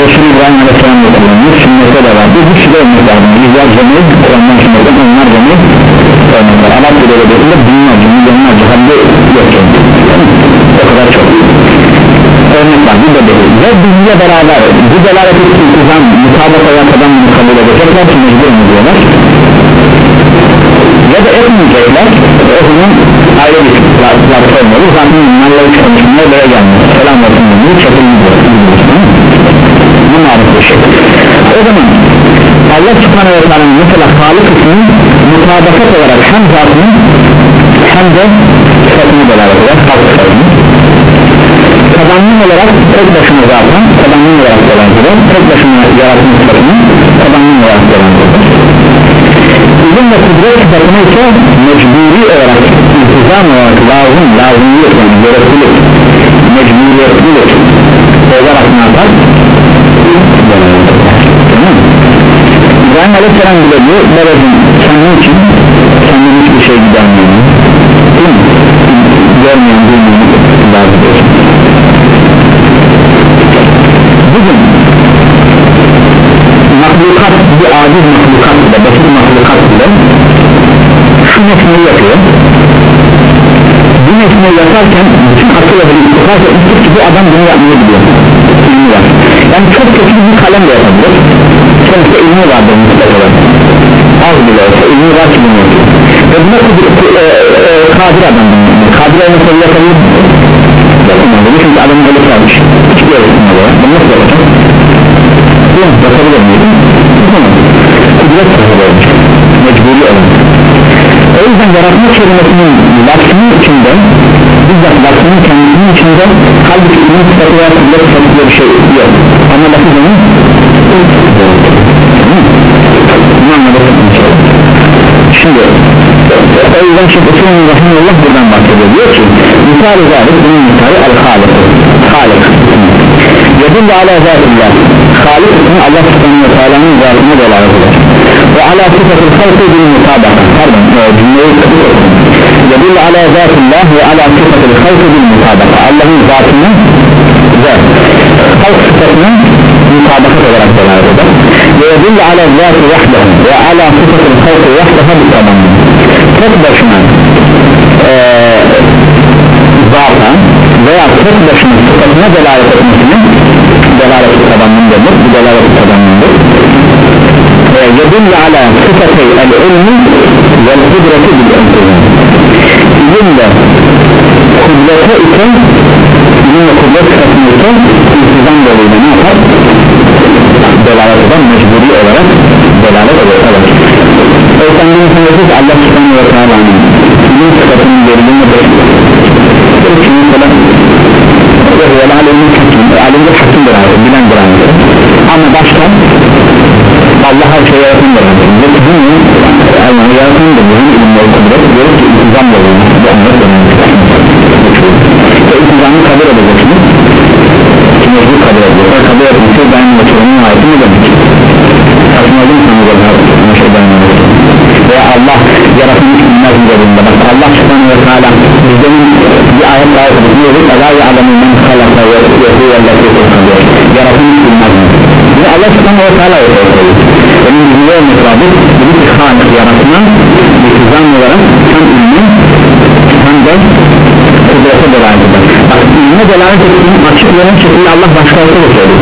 Resul İbrahim Aleyhisselam da kullanmış sünnette de var. Bu bir şey olmak lazım bizler cemil Kur'an'dan sünnette onlar cemil örnekler Arap dili edebiyatında binlerce milyonlarca haddi yok o kadar çok. Örnek var bu da değil. Ve bizle beraber bu delalet iltizam mutabaka ve kadam kabul edecekler ki mecbur mu diyorlar? Ya da etmeyecekler. O zaman ayrı bir zarf olmalı zaten bunlarla hiç konuşmaya böyle gelmiyor. Selam olsun diye çekilmiyor bu marif bir şey o zaman Allah subhanahu wa ta'ala mesela Halik ismini mutabakat olarak hem zatının hem de sıfatını delalet eder halk sıfatını tabanlı olarak tek başına zaten tabanlı olarak dolandırır tek başına yaratma sıfatını tabanlı olarak dolandırır ilim ve kudret sıfatını ise mecburi olarak iltizam olarak lazım lazımlık yani gereklilik mecburiyetlilik olarak ne yapar? İbrahim Aleyhisselam bile diyor babacım sen ne için senden hiçbir şey gidermiyor değil mi? görmeyen duymayan diyorsun bugün mahlukat bir aciz mahlukat bile basit mahlukat bile şu nesneyi yapıyor. Bu nesneyi yaparken bütün akıl ve istifat etmiştir ki bu adam bunu yapmayı biliyor. Yani çok kötü bir kalem de yapabilir sonuçta ilmi vardır mutlaka az bile olsa ilmi var ki bunu yapıyor ve buna e, e, kadir adam kadir olmasa yapabilir yapamaz çünkü adamın öyle kalmış. Hiçbir yere tutmalı bunu nasıl yapacak yapabilir miydim yapamaz kudret sahibi olmuş mecburi olmuş o yüzden yaratma kelimesinin lafının içinde bizzat lafının kendisinin içinde halbuki bunun sıfatı veya kudret sıfatı bir şey yok. Ama lafı onun bunu anladık şimdi o yüzden şimdi Usulun Rahimullah buradan bahsediyor. Diyor ki misal-i zalik bunun misali el-halik halik yedilli ala zatillah halik ismi Allah subhanahu ve teala'nın zatına eder. Ve ala sıfatı halkı bil mutabaka pardon cümleyi yedilli ala zatillah ve ala sıfatı halkı bil mutabaka Allah'ın zatına ve halk sıfatının mutabakat olarak delalet eder ve yedilli ala zatı vahdehu ve ala sıfatı halkı vahdeha bil tamamı tek başına ee, zata veya tek başına sıfatına delalet etmesinin delalet tabanındadır bu delalet tabanındadır yedille ala sıfatı el ilmi vel kudreti bil intizam ilimle kudrete ise ilim ve kudret sıfatını ise intizam yoluyla ne yapar? Delalet eder mecburi olarak delalet eder o kendini sanıyoruz Allah subhanahu ve teala'nın ilim sıfatının verildiğini de çünkü mesela ve alimdir hakim alimdir hakimdir abi bilendir abi ama başka Allah her şeyi yaratındır abi ve bunu yani yaratındır bunun ilimleri kudret diyor ki intizam yolunu bu anlar ve intizamı kabul edeceksiniz mecbur kabul ediyor kabul edilse Allah subhanahu ve teala okuyor onun bilgi olmak lazım dedi ki Halik yaratma iltizam olarak hem ilmin hem de kudrete eder bak ilme delalet ettiğin açık ve şekilde Allah başka ayette de söylüyor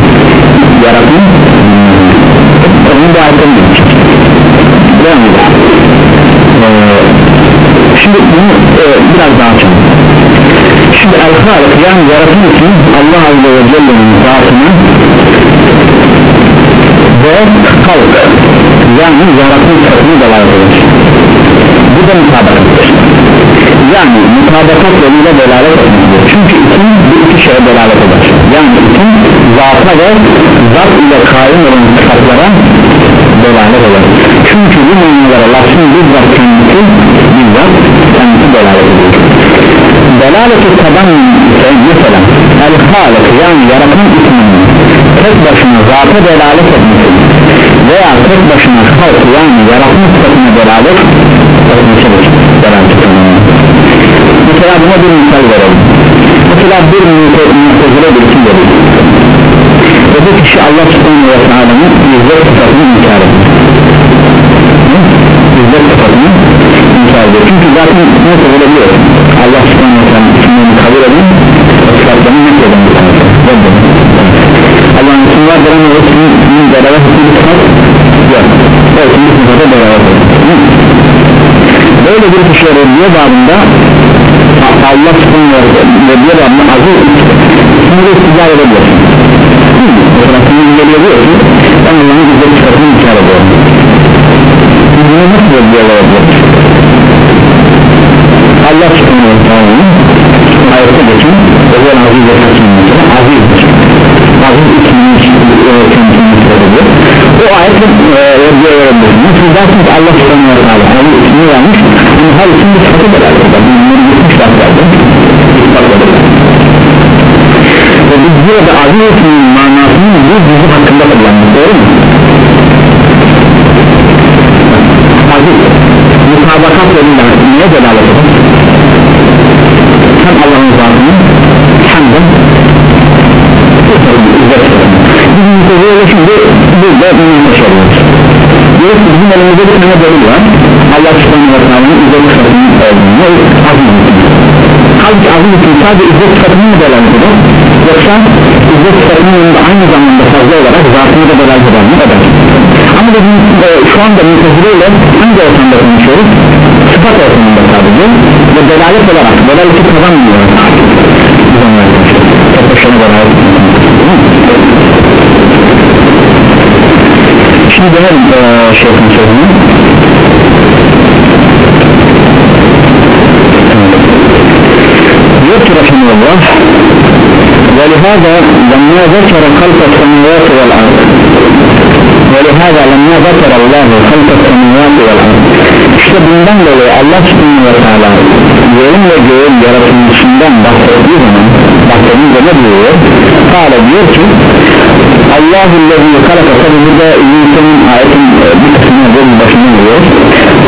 yaratma onun bu edelim ee, şimdi bunu e, biraz daha açalım şimdi el-halik yani yaratan için Allah Azze ve Celle'nin zatını halk yani yaratma sıfatını delalet eder bu da mutabakattır. Yani mutabakat yoluyla delalet etmektir çünkü isim bu iki şeye delalet eder. Yani isim zata ve zat ile kaim olan sıfatlara delalet eder. Çünkü bu manalara lafzın bizzat kendisi bizzat kendisi delalet ediyor. Delalet-i tabannin ise mesela el-halik yani yaratan isminin tek başına zata delalet etmesi veya tek başına halk yani yaratma sıfatına delalet etmesi mesela buna bir misal verelim. Mesela bir mutezile birisi verir? Ve bu kişi Allah subhanahu ve teala'nın izzet sıfatını inkar ediyor izzet sıfatını inkar ediyor. Çünkü zaten nasıl olabiliyor Allah subhanahu ve teala'nın kabul edin. Ve sıfatlarını eden bir tanesi Allah'ın vardır ama o ismin beraber hiçbir sıfat yok. O sıfatı beraber böyle bir kişi reddiye babında Allah subhanahu ve diye babında aziz ismini istidar edebilirsin fotoğrafını geliyor diyor ki ben Allah'ın güzel sıfatını inkar ediyorum. Bunu nasıl reddiye olabilir Allah ve teala'nın ayette geçen özel aziz hakim mesela azizdir aziz ismini kendisini söyledi. O ayetin reddiye verebilir nasıl zaten Allah subhanahu ve teala aziz ismini vermiş. Ama her isim bir sıfatı beraber bunları gitmiş laflardır ve biz burada aziz isminin manasını bir dizi hakkında kullandık. Doğru mu? aziz mutabakat yolunda neye delalet eder? hem Allah'ın zatını hem de bizim müteziyle şimdi burada bunu başarıyoruz diyoruz ki bizim elimizde bir tane delil var. Allah subhanahu wa ta'ala'nın izzet sıfatının olduğunu aziz ismi halbuki aziz ismi sadece izzet sıfatını mı eder yoksa izzet sıfatının aynı zamanda fazla olarak zatını da eder mi? Eder ama bizim e, şu anda mütezileyle hangi ortamda konuşuyoruz? Sıfat ortamında sadece. Ve delalet olarak delaleti kazanmıyor biz onları konuşuyoruz kardeşlerine beraber şimdi diğer e, şey yapın sözünü diyor ki Rahimallah ولهذا لما ذكر خلق السماوات والأرض ولهذا لما ذكر الله خلق السماوات والأرض işte bundan dolayı Allah subhanahu ve teala yerin ve göğün yaratılmışından bahsettiği zaman bahsedince ne diyor? Kale diyor ki Allahu lezi kalaka tabi burada İnsan'ın ayetin bir kısmına bir başına diyor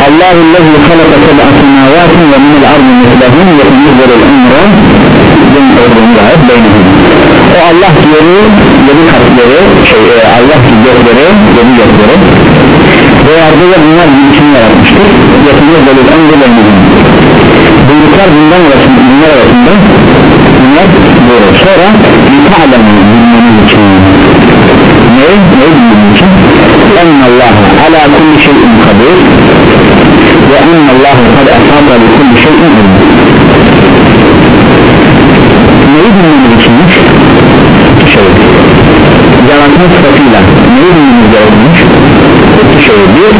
Allahu lezi kalaka tabi asmavatin ve minel ardı mislahun ve yüzleril emre ben ordunu ayet beynihim o Allah yeri yedi katları şey, e, Allah gökleri yedi gökleri. Ve yardı ve bunlar için yaratmıştır. Yapılıyor böyle emre beynihim buyruklar bundan arasında bunlar arasında bunlar doğru sonra yuta'lemu bilmeniz için. Ne? ne bilmeniz için? Ennallâhe ala kulli şeyin kadir. Ve ennallâhe kad asabra bi kulli şeyin ilmi neyi bilmemiz içinmiş? Şey yaratma sıfatıyla neyi bilmemiz gerekmiş? iki şey bir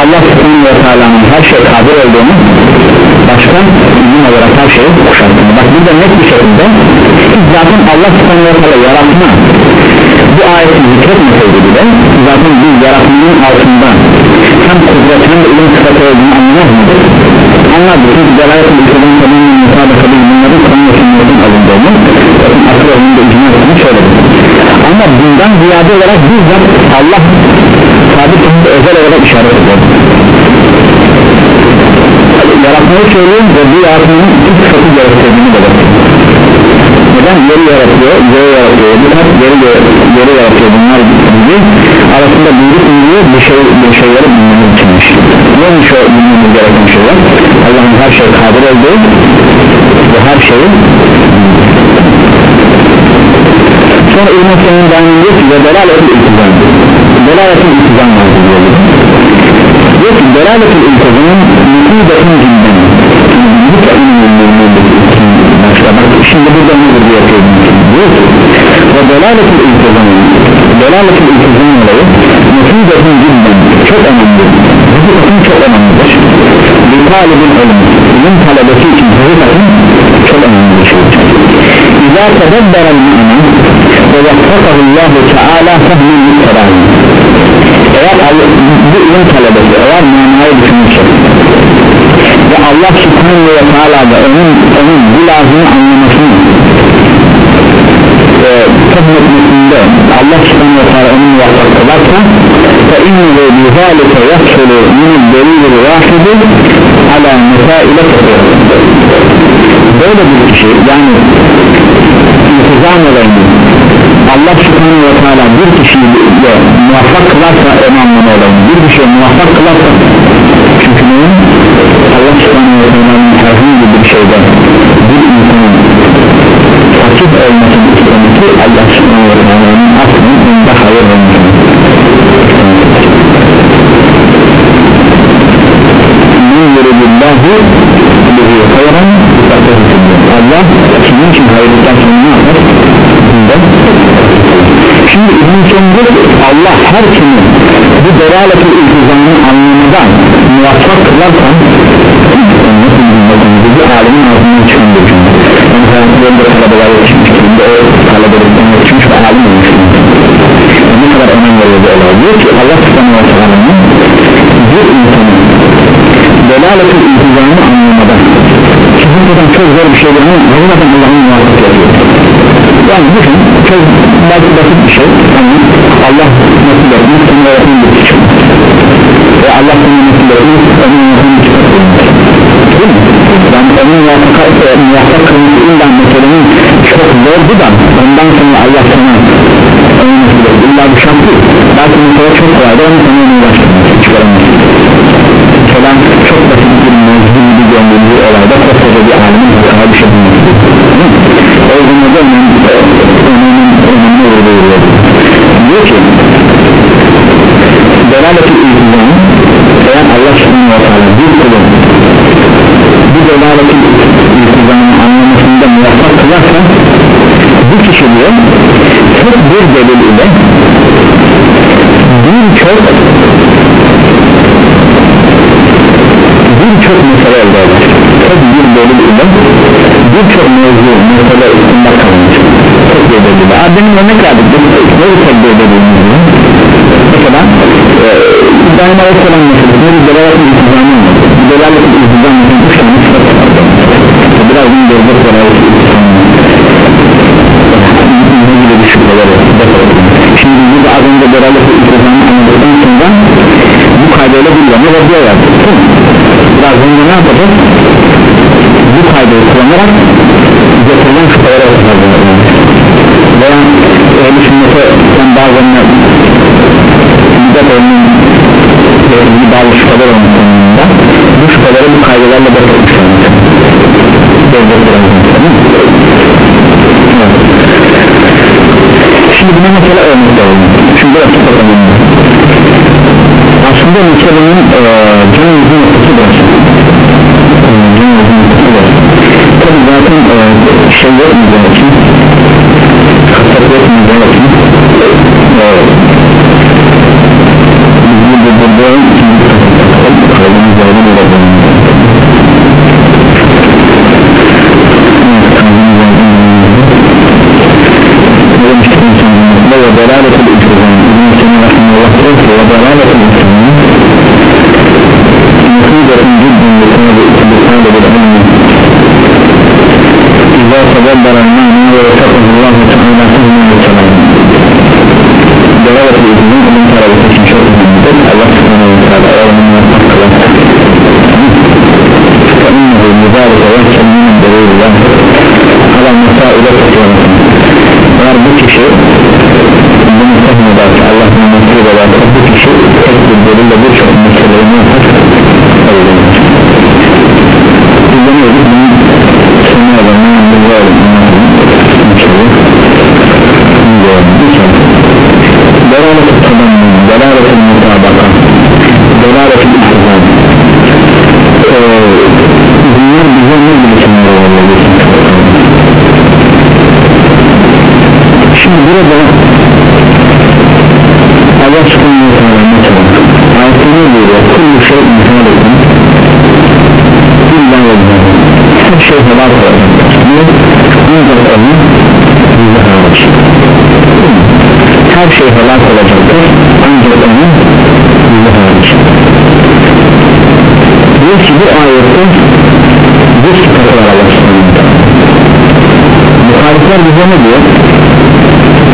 Allah subhanahu ve teala'nın her şey kadir olduğunu başka ilim olarak her şeyi kuşattığını bak burada net bir şekilde zaten Allah subhanahu yaratma bu ayeti zikretmeseydi bile zaten biz yaratmanın altında hem kudret hem de ilim sıfatı olduğunu anlar mı? anladık çünkü delalet-i ülkeden tamamen mutabakalı bunların ve sünnetin alındığını bakın akıl önünde icma ettiğini söyledim. Ama bundan ziyade olarak bizzat Allah sabit özel olarak işaret ediyor yaratmayı söylüyor ve bu yaratmanın iki sıfatı gerektirdiğini belirtiyor. Neden? Yeri yaratıyor, yeri yaratıyor. Bir kat yeri, yeri yaratıyor. Bunlar gibi arasında büyük büyüyor bir, şey, bir şeyleri bilmemiz içinmiş neymiş o bilmemiz gereken şeyler Allah'ın her şey kadir olduğu ve her şeyi sonra İlmi Senin devam ediyor ki ve delalet-i iltizam. Delalet-i iltizam var diyor diyor ki delaletul iltizamın netidetin cidden şimdi burada ne bir yapıyor diyor ki ve delaletul iltizamın delaletul iltizamın olayı netidetin cidden çok önemli. Hakikaten çok önemlidir. Bir talibin ilim ilim talebesi için hakikaten çok önemli bir şeydir İzâ tedebberel ma'na ve vaffakahu Allah Teala fehmin müsterahi eğer bir ilim talebesi eğer manayı düşünmüşse ve Allah subhanahu ve teala da onun, onun bu lazımı anlamasını e, tabletinde Allah subhanahu ve teala onu muvaffak kılarsa fe inne bi zalike yahsulu minel delilil vahidi ala mesaile böyle bir kişi yani intizam olayını Allah subhanahu ve teala bir kişiyi de muvaffak kılarsa en anlamı olayını bir kişiye muvaffak kılarsa çünkü neyin Allah subhanahu ve teala'nın herhangi bir şeyde bir insanın fakir olmasını istemesi Allah subhanahu ve teala'nın aslında onda hayır olmasını yuridillahu bihi hayran Allah kimin için hayırlıktan sonra ne yapar? Şimdi İbn-i Allah her kimin bu delalet-i iltizamını anlamadan muvaffak kılarsan bu alemin ağzından çıkan bir cümle. Yani hayatlarında talebeler yetişmiş durumda o talebelerden yetişmiş ve alim olmuş ne kadar önem veriyor bu olay. Diyor ki Allah subhanahu wa ta'ala'nın bir insanın delalet-i iltizamını anlamadan ki çok zor bir şeydir ama Allah'ın muvaffak yapıyor yani düşün çok belki basit bir şey. Ama Allah nasıl etmiş sana öğreten bir şey ve Allah sana nasıl etmiş bir kitap değil mi? yani onun muvaffak, muvaffak kılması illa meselenin çok zordu da ondan sonra Allah sana onu nasıl etmiş illa bir şart belki mesele çok kolaydı ama sana onu ulaştırmış çıkaramaz çok basit mevzu gibi gönderdiği olayda koskoca bir alimin hata bulması o yüzden de önemli önemli oluyor diyor ki delalet-i ilgilini eğer Allah subhanahu wa ta'ala bir kulun bu delalet-i ilgilini anlamasında muvaffak kılarsa bu kişi diyor tek bir delil ile birçok birçok mesele elde eder tek bir delil ile birçok mevzu mesele üstünde kalmış. Tek bir delil ile. Benim örnek verdik ne bir tek bir delil mesela e, İbrahim Aleyhisselam meselesi bir delalet-i iltizamı bir delalet-i iltizamı üç tane sıfat biraz bunu görmek delalet-i iltizamı ilgili bir şüpheleri şimdi burada az önce delalet-i iltizamı anladıktan sonra bu kaydıyla bir yana radyo yaptık biraz önce ne yapacağız bu kaydı kullanarak getirilen şüphelere oturacağız veya ehl-i sünnete sen bazen bidat örneğin bir bazı şüpheler olmasında bu şüpheleri bu kaydelerle bırakmışlar. Şimdi buna mesela örnek verelim. Şimdi burası çok önemli aslında meselenin e, can yüzü noktası burası إذا تدبر المعنى ووفقه الله تعالى فهما وسلام دلالة الإذن من ترى وتشن شرط من الله سبحانه وتعالى ومن وفق له فإنه بذلك يحصل من الدليل الله على مسائل كثيرة eğer bu kişi bunu fahim eder ki Allah'ın nasip eder bu kişi tek bir delille birçok meseleyi ederim Allah subhanahu wa ta'ala mesela ayetini diyor kullu şey insan edin illa yoldan her şey helal olacak niye? her şey helal olacaktır ancak onun yüzü diyor ki bu ayette bu sıfatlar Allah'a muhalifler bize ne diyor?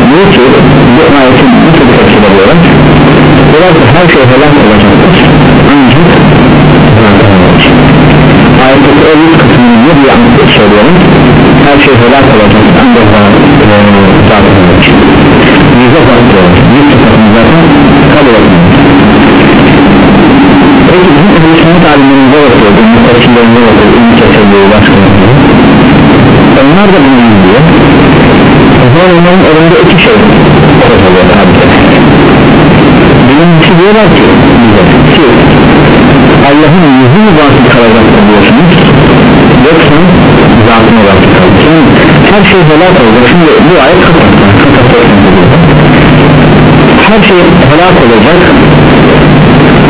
Diyor ki bu ayetin nasıl tefsir ediyorlar? Diyorlar ki her şey helak olacaktır ancak ayetteki o yüz kısmını bir bir söylüyorum? Her şey helak olacaktır ancak zaten yüze bakıyor yüz sıfatını zaten kabul etmiyor. Peki bizim ehl-i sünnet alimlerimize bakıyor, ünlü tefsirlerimize bakıyor, ünlü kesirliği başkanı Onlar da bunu izliyor O zaman onların önünde iki şey kozalıyor tabi Birincisi diyorlar ki bize ki Allah'ın yüzü mü batıl kalacaktır diyorsunuz Yoksa zatına batıl kalacak yani her şey helak olacak. Şimdi bu ayet kapattı her şey helak olacak.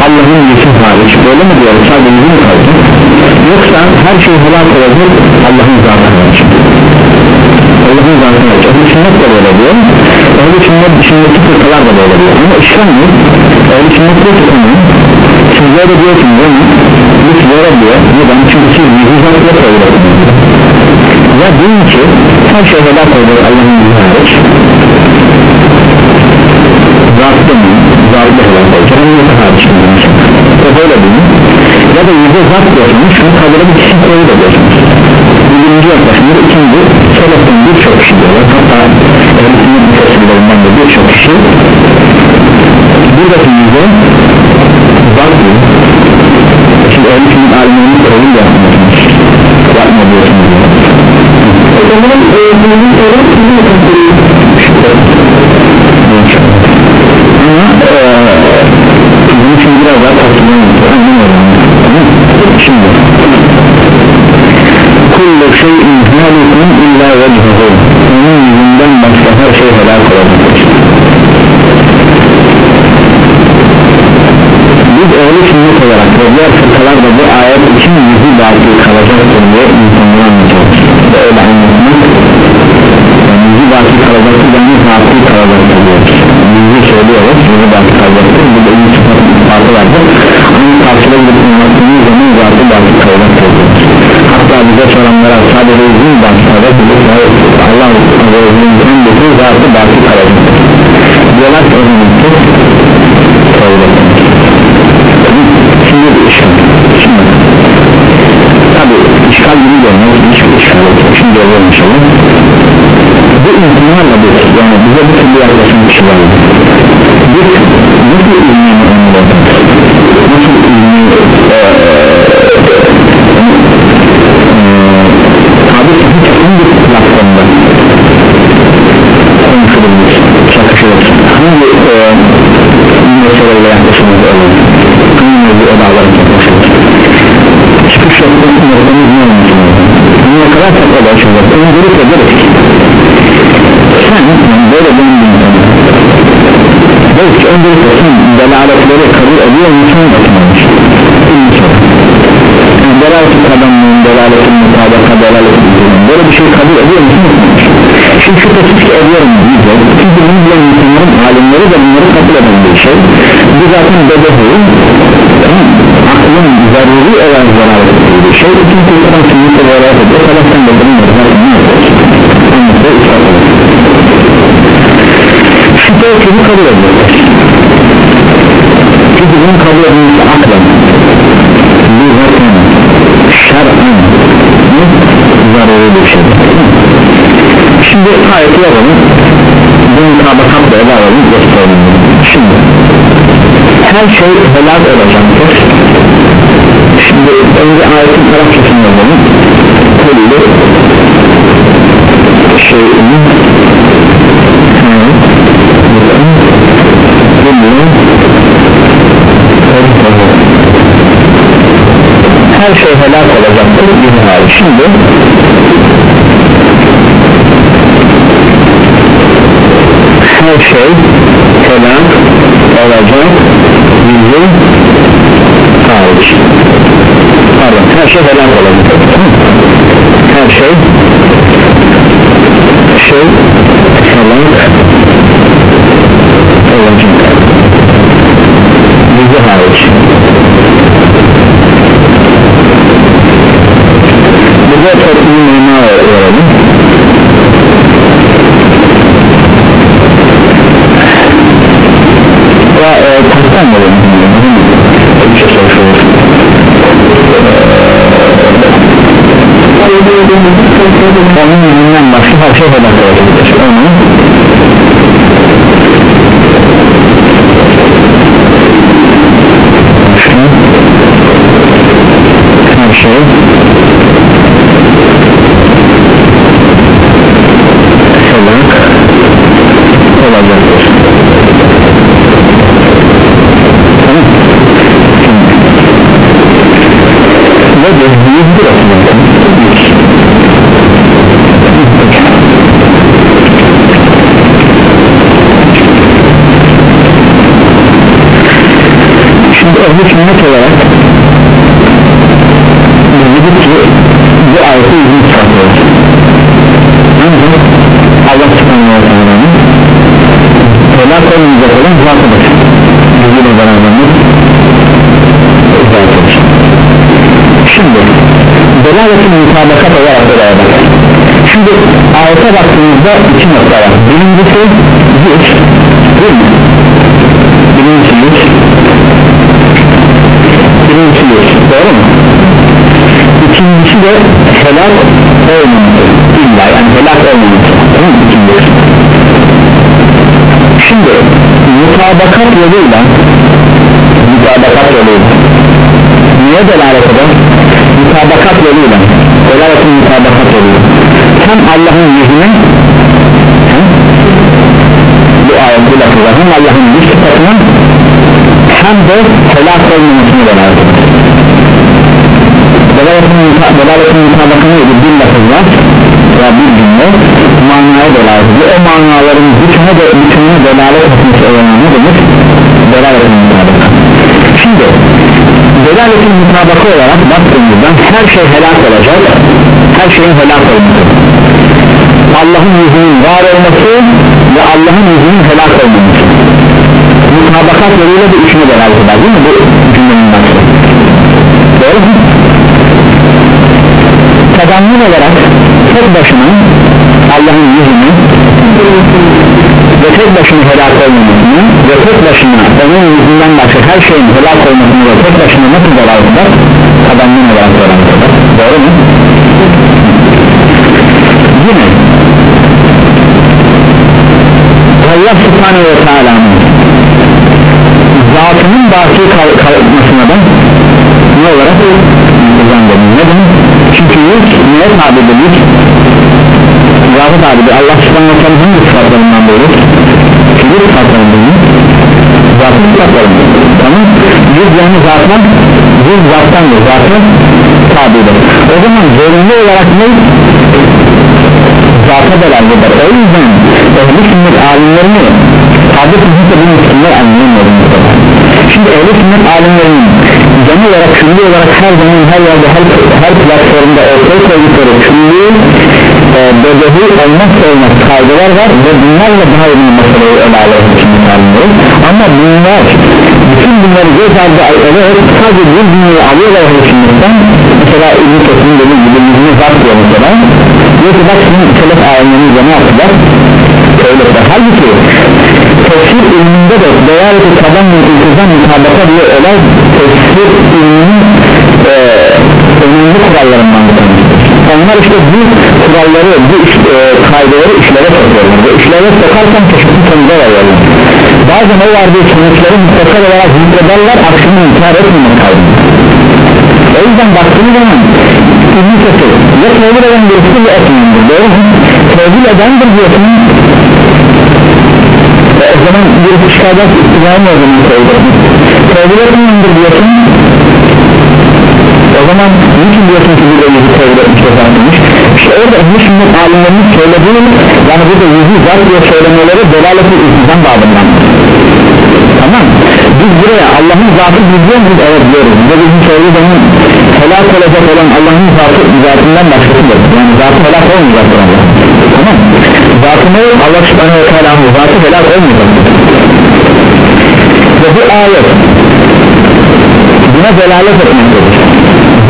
Allah'ın yüzü hariç. Böyle mi diyoruz sadece yüzü mü kaldı? Yoksa her şey helak olacak Allah'ın zatı hariç Allah'ın zatı hariç Ehl-i sünnet de böyle diyor Ehl-i sünnet dışındaki fırkalar da böyle diyor ama işlem yok Ehl-i sünnet diyor ki tamam siz böyle diyorsunuz ama bu sizlere diyor. Neden? Çünkü siz kabul ediyorsunuz ya deyin ki her şey helak olacak Allah'ın yüzü hariç. Zatı mı zatı helak olacak ama yüzü hariç o böyle değil ya da yüzde zat diyorsunuz şunu kabul edip kişi koyu da diyorsunuz bu birinci yaklaşımdır ikinci sebepten birçok kişi diyorlar hatta ehlisinin tesirlerinden de birçok kişi. Buradaki yüzde zat diyor şimdi ehlisinin alimlerinin koyu da yapmıyorsunuz yapma diyorsunuz o zaman ehlisinin koyu sizin ama bunun için biraz daha tartışmamız şimdi kullu şeyin halikun illa vecihuhu onun yüzünden başka her şey helak olacaktır biz ehli sünnet olarak ve diğer fırkalar da bu ayet için yüzü batıl kalacaktır diye insanlara anlatıyoruz ve öyle anlatmak yani yüzü batıl kalacaktır yani batıl kalacaktır diyoruz yüzü söylüyoruz yüzü batıl kalacaktır. Burada iyi sıfatın ispatı vardır. Ama karşıda bir anlattığımız zaman zatı batıl kalacaktır hatta bize soranlara sadece batıl kalacaktır Allah Azze ve Celle'nin bütün zatı batıl kalacaktır diyorlar ki o zaman çok şimdi bir işgal şimdi tabi işgal gibi görmez hiçbir işgal yok. Şimdi görüyorum inşallah. Bu insanlarla biz yani bize bu türlü yaklaşan kişiler biz nasıl ilmi anlayalım nasıl ilmi tabi hiç hangi platformda konuşulmuş çakışılır hangi meseleyle yaklaşımız olur hangi mevzu odaları yaklaşılır çıkış noktamız ne olmuş ne kadar çok olay şeyler öncelikle deriz ki sen böyle bir insan deriz ki öncelikle sen delaletleri kabul ediyor musun etmemiş delaletin kadınlığın delaletin mutabaka delaletin böyle bir şey kabul ediyor musun etmemiş şimdi şüphesiz ki ediyorum diyecek çünkü bunu bilen insanların alimleri de bunları kabul eden bir şey. Bu zaten bedehu aklın zaruri olan zararet bir şey. Çünkü insan sünnete zararet ediyor salaktan da bunun zaten ne yapıyor anlatıyor ediyor şüphe kabul ediyor çünkü bunun kabul edilmesi aklen bu zaten şer'an zaruri bir şey şimdi ayeti yapalım bu mutabakatla ele alalım gösterelim şimdi her şey helal olacaktır şimdi önce ayetin tarafçasını yazalım kullu şeyin her şey helak olacaktır bir hali şimdi her şey helak olacak. Yüzü hariç pardon her şey helak olacak. Her şey şey salak olacak. Bizi hariç burada toplumun ima verelim ya e, taştan verelim bir şey soruşuruz onun yüzünden başka her şey helak olacaktır onu her şey helak olacaktır tamam. Ve bezdiği bir Şimdi ehli sünnet olarak dedik ki bu ayeti izin çıkartıyor ancak Allah subhanahu wa ta'ala'nın helak olmayacak olan zatıdır yüzüyle beraberlik zatıdır şimdi delaletin mutabakat olarak bakar şimdi ayete baktığımızda iki nokta var. Birincisi yüz değil mi? birincisi yüz birincisi yüz doğru mu? İkincisi de helak olmaması. İlla yani helak olmaması. Tamam ikincisi. Şimdi mutabakat yoluyla mutabakat yoluyla niye delalet eder? mutabakat yoluyla delaletin mutabakat yoluyla. Hem Allah'ın yüzüne bu ayetli lafızlar hem Allah'ın yüz sıfatına hem de helak olmamasını delalet eder delaletin mutabakı neydi? bir lafızlar veya bir cümle manaya delalet o manaların bütüne de bütününe delalet etmesi olana ne denir? delaletin mutabakı şimdi delaletin mutabakı olarak baktığımızda her şey helak olacak her şeyin helak olması Allah'ın yüzünün var olması ve Allah'ın yüzünün helak olmaması mutabakat yoluyla bir üçüne delalet eder değil mi bu cümlenin başlığı doğru mu? Tadammun olarak tek başına Allah'ın yüzünü ve tek başına helak olmamasını ve tek başına onun yüzünden başka her şeyin helak olmasını ve tek başına nasıl eder? tadammun olarak eder doğru mu? yine Allah subhanehu ve teala'nın zatının baki kal kalmasına da ne olarak neden ne demek çünkü yük neye tabidir yük zatı tabidir Allah subhanahu ta'ala hangi sıfatlarından buyurur? Yük sıfatlarından zatı sıfatlarından. Tamam. Yük yani zaten yük zattandır zatı tabidir o zaman zorunlu olarak ne? Zata beraber o yüzden ehli sünnet alimlerini tabi sünnetle bunu sünnet anlayamıyorum şimdi ehli sünnet alimlerinin genel olarak külli olarak her zaman her yerde her, her platformda ortaya koydukları külli e, bedehi olmazsa olmaz kaydeler var ve bunlarla daha iyi meseleyi ele sünnet alimleri ama bunlar bütün bunları göz ardı ederek sadece bir cümleyi alıyorlar ehli sünnetten mesela İbn-i Kesin'in dediği gibi yüzünü zat diyor mesela. Diyor ki bak şimdi selef alimlerimize ne yaptılar? Söylediler halbuki tefsir ilminde de değerli taban ve iltizam mutabaka diye olay tefsir ilminin e, önemli kurallarından bir onlar işte bu kuralları bu iş, e, kaydeleri işlere sokuyorlar. Ve işlere sokarken çeşitli konular alıyorlar. Bazen o vardığı sonuçları mutlaka olarak zikrederler aksini inkar etmemek o yüzden baktığınız zaman İbn-i Kesir ya tevhid eden birisi ya etmeyendir. Doğru mu? tevhid edendir diyorsun o zaman bir çıkaracak iktidar mı o zaman tevhid eden tevhid etmeyendir diyorsun? O zaman niçin diyorsun ki burada yüzü tevhid etmiş yazarmış işte orada ehli sünnet alimlerinin söylediği yani burada yüzü zat diye söylemeleri delaleti iktidar babından tamam. Biz buraya Allah'ın zatı biliyor muyuz? Evet diyoruz. Ve bizim söylediğimiz helak olacak olan Allah'ın zatı zatı, zatından başkasıdır yani zatı helak olmayacaktır Allah tamam. Zatını Allah subhanahu ve teala'nın zatı helak olmayacaktır ve bu ayet buna delalet etmektedir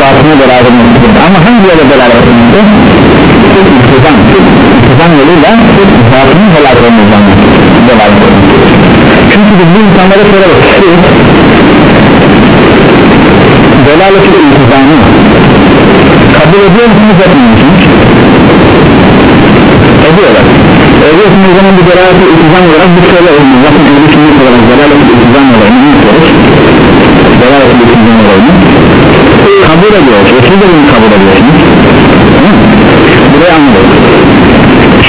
zatına delalet etmektedir ama hangi yola delalet etmektedir? İltizam. İltizam yoluyla zatının helak olmayacağını delalet etmektedir çünkü biz bu insanlara sorarız siz delalet-i iltizamı kabul ediyor musunuz etmiyor musunuz? ediyorlar. Ediyorsunuz zaman bu delalet-i iltizam olarak bir söyle olmuyor. Zaten ehli sünnet olarak delalet-i iltizam olayını kabul ediyoruz. Ve siz de bunu kabul ediyorsunuz. Burayı anladık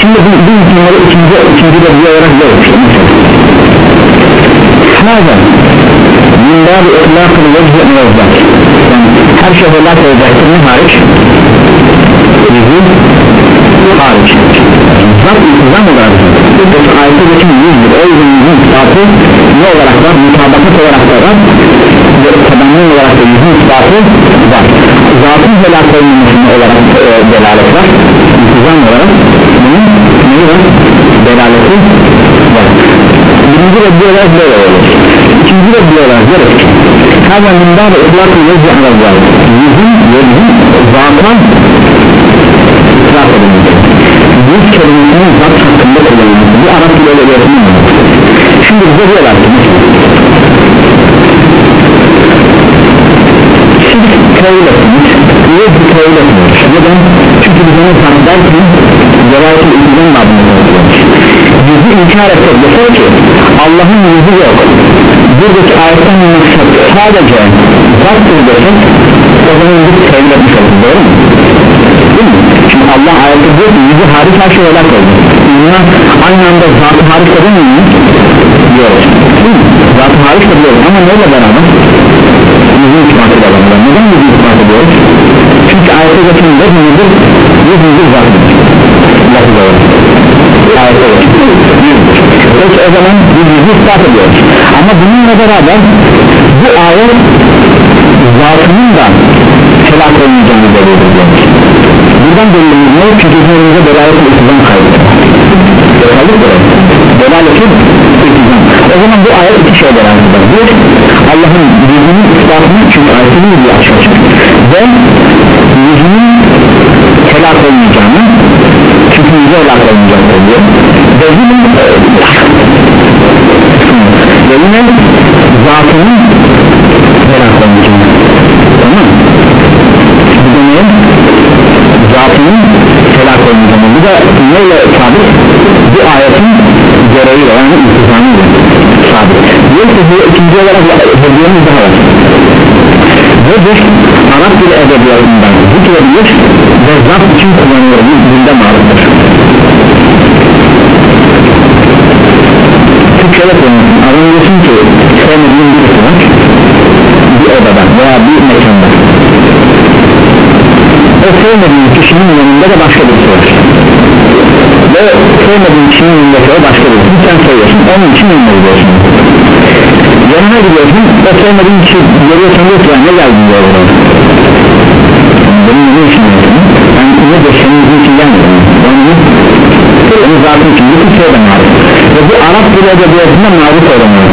şimdi bu, bu insanları ikinci, ikinci de bir olarak görüyoruz Hâzâ Min bâbi itlâkıl vecih müezzat Yani her şey Allah söyleyecektir ne hariç? Yüzü hariç. Zat iltizam olarak Peki ayette geçen yüzdür. O yüzden yüzün ispatı ne olarak var? Mutabakat olarak da var Ve tadamlı olarak da yüzün ispatı var Zatın helak olmamasına olarak e, delalet var. İltizam olarak bunun neyi var? Delaleti var birinci reddi olarak böyle olur. İkinci reddi olarak ki hemen bundan ıhlakı vecih alacağız yüzün yüzün zata zat edilmesi yüz kelimesinin zat hakkında kullanılması bu Arap dili öyle öğretmiyor şimdi bize diyorlar ki siz tevil ettiniz niye bu tevil etmiyoruz neden? çünkü biz onu fark derken Cevahir-i İlgizan babını yüzü inkar etsek desek ki Allah'ın yüzü yok buradaki ayetten maksat sadece zattır desek o zaman biz tevil etmiş oluruz doğru mu? değil mi? şimdi Allah ayette diyor ki yüzü hariç her şey helak oldu buna aynı anda zatı hariç edemiyor mu? diyoruz değil mi? zatı hariç ediyoruz ama neyle beraber? yüzün ispatıyla beraber neden yüzün ispatı diyoruz? çünkü ayette geçen de yüzüdür yüz yüzü zatıdır lafı doğru ayette geçen peki o zaman biz yüzü ispat ediyoruz. Ama bununla beraber bu ayet zatının da helak olmayacağını belirtiyor buradan belirliyor ne? çünkü üzerimize delalet-i iltizam kaybeder yeterli mi? delalet-i iltizam. O zaman bu ayet iki şey delalet eder bir Allah'ın yüzünün ispatını çünkü ayetinin yüzü açık açık. Ve yüzünün helak olmayacağını çünkü yüzü helak olmayacağını diyor ve yine ve yine zatının helak olmayacağını. Tamam. Bu da neyin? zatının helak olmayacağını. Bu da neyle sabit? bu ayetin gereğiyle yani iltizamıyla sabit. Diyor ki ikinci olarak hediyemiz daha var Vecih Arap dil edebiyatından zikredilir ve zat için kullanılır. Dilde mariftir Türkçe'de kullanılır adam diyorsun ki sevmediğin birisi var bir odada veya bir mekanda. O sevmediğin kişinin yanında da başka birisi var. Ve sevmediğin kişinin yanındaki o başka birisi. Sen seviyorsun onun için yanına gidiyorsun yanına gidiyorsun o sevmediğin kişi görüyorsun diyor ki ne geldin diyor bana benim ne için yaptın ben ne de senin için gelmedim. Onu zaten için bir de marif ve bu Arap dili edebiyatında tamam mı?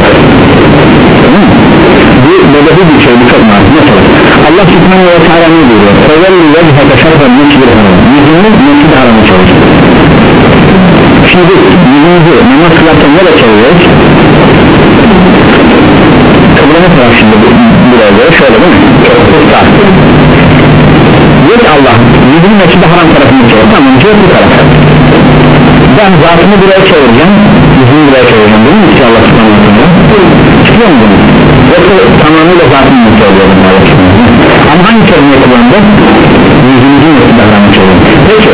bu bedevi bir şey bu çok marif mesela Allah subhanahu ve teala ne diyor? Fevelli vechete şerfen mescid haram. Yüzünü mescid haramı çalışır şimdi yüzümüzü namaz kılarken nereye çeviriyoruz kıbleme taraf şimdi buraya göre şöyle değil mi? Kısa ki Allah yüzünü mescid haram tarafını çevir tamam diyor bu tarafa. Ben zatımı buraya çevireceğim yüzümü buraya çevireceğim değil mi? Ki Allah subhanahu wa ta'ala çıkıyor mu bunu yoksa tamamıyla zatımı söylüyorum Allah ama hangi kelimeyi kullandı yüzümüzün mescid haramı çevirdim. Peki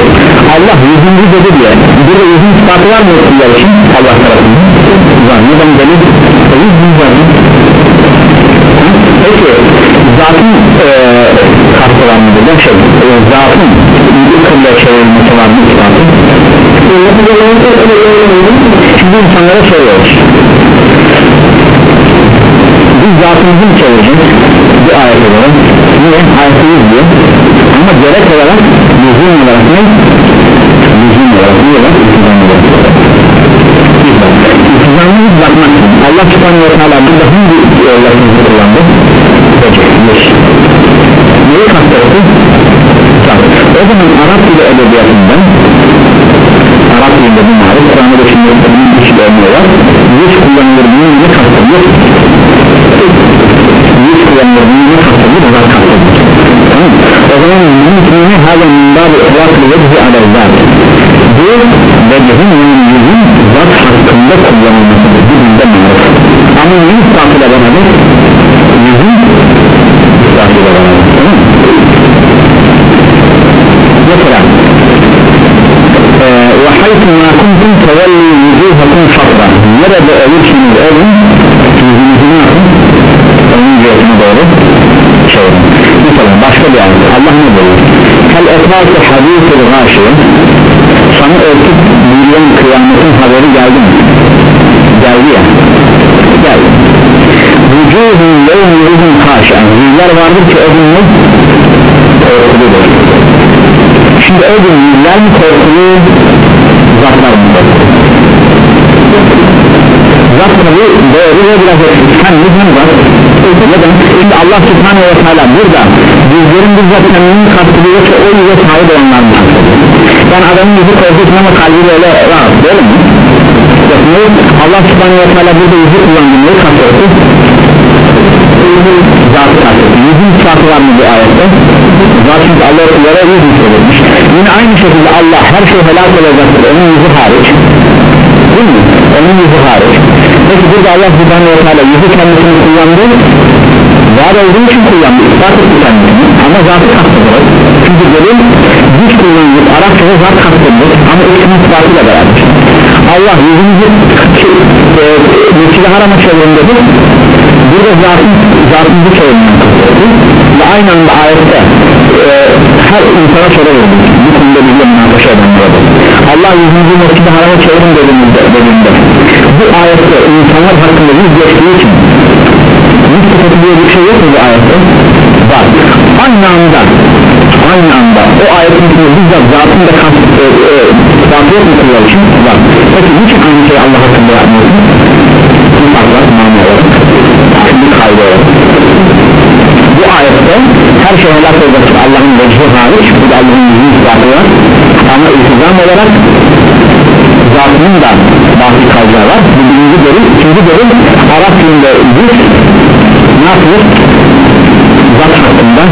Allah yüzümüzü dedi diye burada yüzün ispatı var mı? Allah tarafından. Var neden delil yüz yüz var peki zatın e, kastı var mı burada şey e, zatın bir kıbleye çevrilmesi var mı ispatı şimdi insanlara soruyoruz biz zatımızı mı çevireceğiz bu ayete göre niye? Ayeti izliyor ama gerek olarak lüzum olarak ne? Lüzum olarak ne olarak? İltizam olarak. İltizamı hiç bakmazsın Allah subhanahu wa ta'ala burada hangi lafızı kullandı peki yes neyi kastetti o zaman Arap dili edebiyatından Arap dilinde bu marif Kur'an'da da şimdi bunun bir şey olmuyorlar yüz kullanılır bunun ne kastediyor yüz kullanılır bunun ne kastediyor bunlar kastediyor tamam o zaman mümkünü hala minbar ıhlaklı vecih aleyhler bu vecihin yani yüzün zat hakkında kullanılmasıdır bir dilde marif ama neyi ispatıyla beraber yüzün مثلا وحيث ما كنتم تولوا وجوهكم شطرا يرد أولشن الأذن في وجوهكم onun cihetine doğru çevirin mesela başka bir ayet Allah ne diyor hel etmazsa hadîsül gâşiye sana örtüp milyon kıyametin haberi geldi mi geldi ya vücuhun yevmi yevmin haşen yüzler vardır ki o gün ne korkuludur şimdi o gün yüzler mi korkulu zatlar mı zat tabi doğru ve biraz hem neden zat neden şimdi Allah subhanehu ve teala burada yüzlerin bizzat kendinin kastı yoksa o yüze sahip olanlar mı? Yani adamın yüzü korkusun ama kalbi böyle rahat değil mi Allah subhanehu ve teala burada yüzü kullandı neyi kastı zatı kastı yüzün sıfatı var mı bu ayette? Zat çünkü Allah kullara yüz söylemiş yine aynı şekilde Allah her şey helak olacaktır onun yüzü hariç. Değil mi? onun yüzü hariç. Peki burada Allah subhanahu wa ta'ala yüzü kendisini kullandı. Var olduğu için kullandı? İspat etti kendisini ama zatı kastedilir çünkü delil güç kullanılır Arapçada zat kastedilir ama ikisinin ispatıyla beraber Allah yüzümüzü e, Mescid-i Haram'a çevirinde burada zatın, zatımızı çevirmeye ve aynı anda ayette e, her insana verdi bu konuda bilgi münakaşa edenlere Allah yüzümüzü Mescid-i Haram'a çevirin dediğinde, dediğinde bu ayette insanlar hakkında yüz geçtiği için. Yüz sıfatı diye bir şey yok mu bu ayette? Var aynı anda aynı anda. O ayetin içinde bizzat zatın da kast, e, e, zatı yok mu kullar için var peki niçin aynı şeyi Allah hakkında yapmıyorsun? Bir farklar mani olarak bir kaydı bu ayette her şey helak olacaktır Allah'ın vecih hariç bu da Allah'ın yüzünü ispatı var ama iltizam olarak zatının da bazı kaydılar var. Bu birinci bölüm ikinci bölüm Arap dilinde yüz ne yapıyor zat hakkında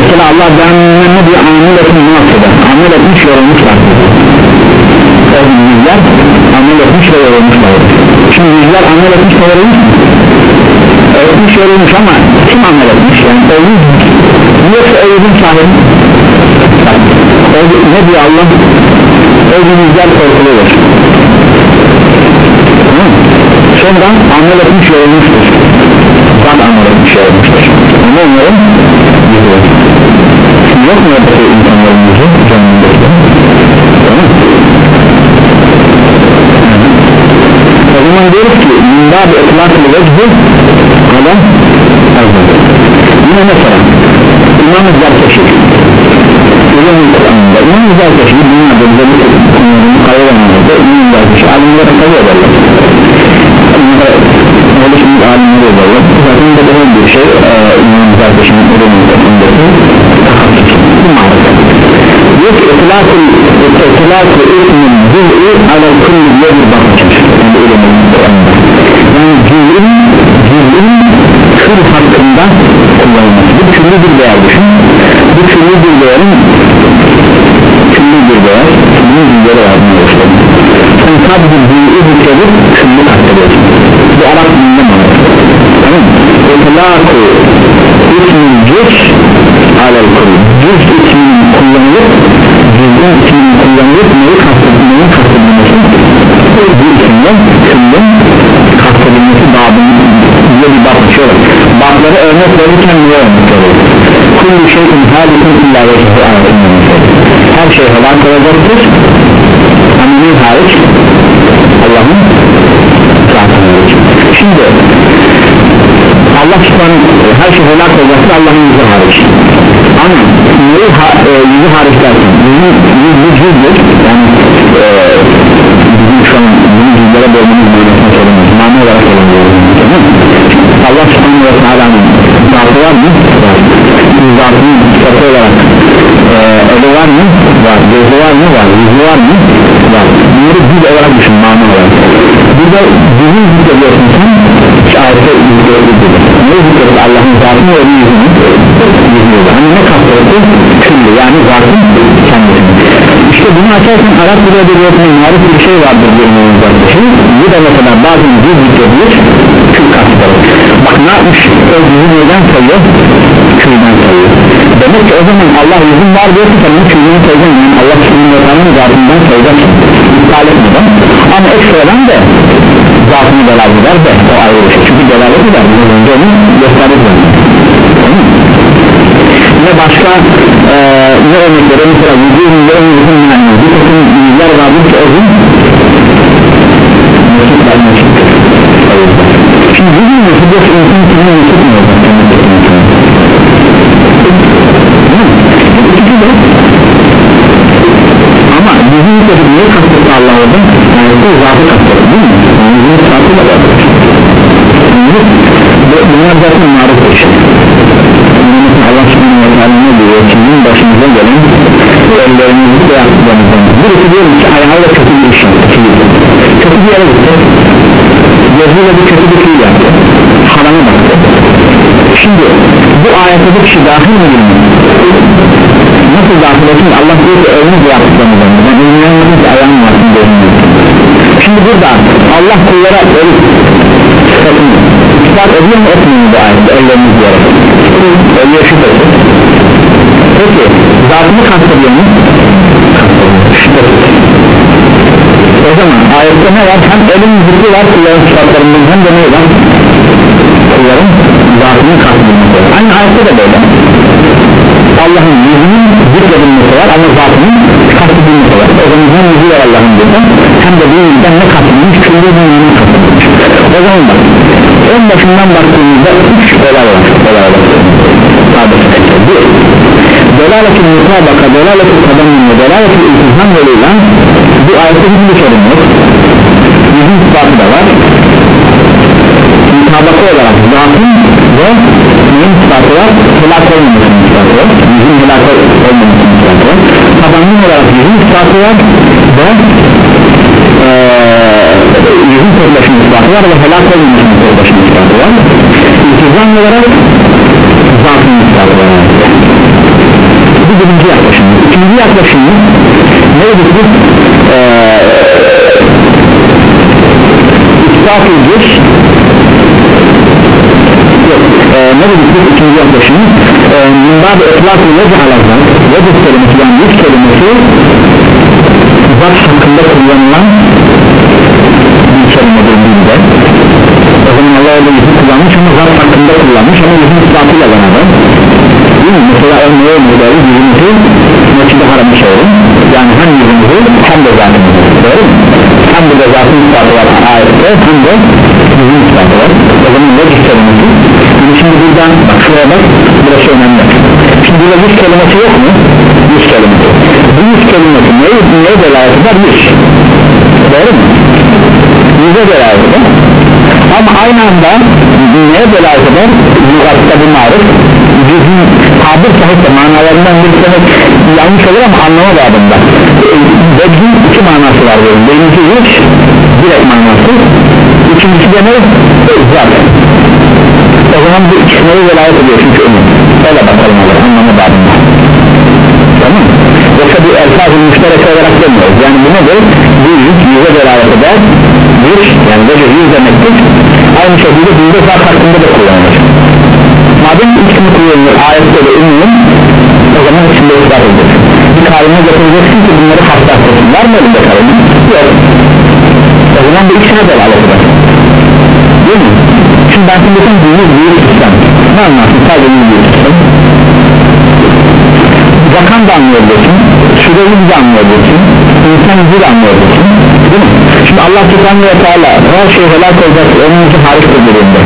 mesela Allah cehenneme bir amel etmiş nasılda amel etmiş yorulmuşlar. O yüzler amel etmiş ve yorulmuşlar. Şimdi yüzler amel etmiş ve yorulmuş mu? etmiş yorulmuş ama kim amel etmiş? Yani o yüz yoksa o sahibi ne diyor Allah? O yüzler korkuluyor sonra amel etmiş yorulmuştur zat amel etmiş yorulmuştur ne onların yok mu öyle insanların yüzü canlındaki o zaman diyoruz ki minda bir etlaklı vecbi ala azim yine mesela İmam-ı Zarkeşi İmam-ı Kur'an'da İmam-ı Zarkeşi dünyada bize bir kayıranlarda İmam-ı Zarkeşi alimlere kayı ederler öyle şimdi alimleri ederler zaten de böyle bir şey İmam-ı Zarkeşi'nin ölümündeki bu mağazı diyor ki itilakul ismin cüz'i ala kulli yeri bakacak yani ölümün yani cüz'in cüz'in kır hakkında kullanılması bu türlü bir değer düşün. Bu türlü bir değerin değer türlü bir değer yazmaya başladı sen sadece cüz'i zikredip türlü kastediyorsun. Bu Arap dilinde mi tamam mı? itilakul ismin cüz alel kulli cüz isminin kullanılıp cüz'ün isminin kullanılıp neyi kastedilmeyi kastedilmesi bir isimle küllün kastedilmesi babının diye bir bab açıyor. Babları örnek verirken niye örnek veriyor kullu şeyin halikin illa vecihi ayetinde her şey helak olacaktır. Ama ne hariç? Allah'ın zatı hariç şimdi Allah subhanahu her şey helak olacaksa Allah'ın yüzü hariç. Ama neyi ha, e, yüzü hariç derken yüzü, yüzü cüzdür. Yani e, bizim şu an bunu cüzlere bölmemiz manasına söylemeyiz mana olarak söylemiyoruz? Allah subhanahu ve teala'nın zatı var mı? var. Zatının sıfatı olarak e, eli var mı? var. Gözü var mı? var. Yüzü var mı? var. Bunları cüz olarak düşün mana olarak. Burada cüzü zikrediyorsun sen şu ayette zikrediyorsun ne zikrediyorsun Allah'ın zatını ve yüzünü yüzünü hani ne kastırdı? küllü yani zatın kendisini işte bunu açarsan Arap bir edebiyatına marif bir şey vardır müzaklı şey bu da mesela bazen bir zikredilir kül kastırır bak ne yapmış? O yüzü neden sayıyor? Külden sayıyor. Demek ki o zaman Allah yüzün var diyorsa sen külden sayacaksın yani Allah külden yapanın zatından sayacaksın iptal etmeden. Ama ekstradan da zatını delalet eder de o ayrı bir şey. Çünkü delalet eder bunu önce onu gösterir yine başka e, ne örnekleri? Mesela vücudun ve vücudun yani bir takım yüzler vardır ki o gün mesut şimdi vücudun mesut yoksa insan kimin mu olacak ama yüzün mesut niye kastetti Allah orada yani bu zatı kastetti değil mi yani da var bunlar zaten maruf bir şey Allah subhanahu wa ta'ala ne diyor sizin başınıza gelen ellerinizi de yaptıklarınızdan birisi diyor ki ayağıyla kötü bir iş yaptı kötü bir yere gitti gözüyle bir kötü bir fiil yaptı. Harama baktı şimdi bu ayette bir kişi dahil mi nasıl dahil olsun Allah diyor ki elinizle yaptıklarınızdan ben. İnanmadım ki ayağım varsın şimdi burada Allah kullara el sıfatını ispat ediyor mu etmiyor mu bu ayette? Elleriniz diyerek ölüyor şüphesiz peki zatını kastediyor mu? şüphesiz o zaman ayette ne var? Hem elin zikri var kulların sıfatlarından hem de ne var? Kulların zatının kastedilmesi var aynı ayette de böyle. Allah'ın yüzünün zikredilmesi var ama zatının kastedilmesi var. O zaman hem yüzü var Allah'ın burada hem de bir yüzden ne kastedilmiş külli dünyanın kastedilmiş o zaman bak en başından baktığımızda üç olay var. Olay var. Bir delaletin mutabaka delaletin kadamın ve delaletin iltizam yoluyla bu ayette hiçbir sorun yok yüzün ispatı da var. Mutabaka olarak zatın ve neyin ispatı var? Helak olmamasının ispatı var. Yüzün helak olmamasının ispatı var. Kadamın olarak yüzün ispatı var ve ee, yüzün korlaşın ispatı var ve helak olmamasının korlaşın ispatı var. İltizam olarak zatın ispatı var. Bu birinci yaklaşım ikinci yaklaşım neydi bu ee, ispat edilir yok ee, ne dedik biz ikinci yaklaşım ee, minbab etlak-ı vecih alazlar vecih kelimesi yani yüz kelimesi zat hakkında kullanılan bir kelimedir dilde. O zaman Allah öyle yüzü kullanmış ama zat hakkında kullanmış ama yüzün ispatıyla beraber değil mi? mesela örneğe müdahil yüzümüzü mescid-i haramı çevirin yani hem yüzümüzü hem de zatımızı doğru mu? hem de zatın ispatı var ayette hem de yüzün ispatı var o zaman ne kelimesi şimdi buradan bak şuraya bak burası önemli şimdi burada yüz kelimesi yok mu? yüz kelimesi bu yüz kelimesi neye, neye delalet eder? yüz doğru mu? yüze delalet eder ama aynı anda neye delalet eder? lügatta bu marif yüzün tabir sahipse manalarından bir tane yanlış olur ama anlama babında. Vecihin iki manası var diyorum. Birincisi yüz direkt manası. İkincisi de ne? zaten o zaman bu ikisine velayet ediyor çünkü umum öyle bakalım olur anlamı babında. Tamam yoksa bu elfaz-ı müşterek olarak demiyoruz. Yani bu nedir? bu yüz yüze velayet eder. Bir yani böyle yüz demektir. Aynı şekilde dinde zat hakkında da kullanılır madem ikisini kullanılır ayette de umum o zaman içinde ısrar edilir bir karine getireceksin ki bunları hassaslasın var mı elinde karine? yok. O zaman bu ikisine delalet eder. Değil mi? şimdi ben şimdi bütün büyük büyük sistem ne anlarsın? Sadece büyük sistem rakam da anlayabilirsin. Süreli de anlayabilirsin insan de anlayabilirsin değil mi? şimdi Allah subhanahu ve teala her şey helak olacak onun için hariçtir durumda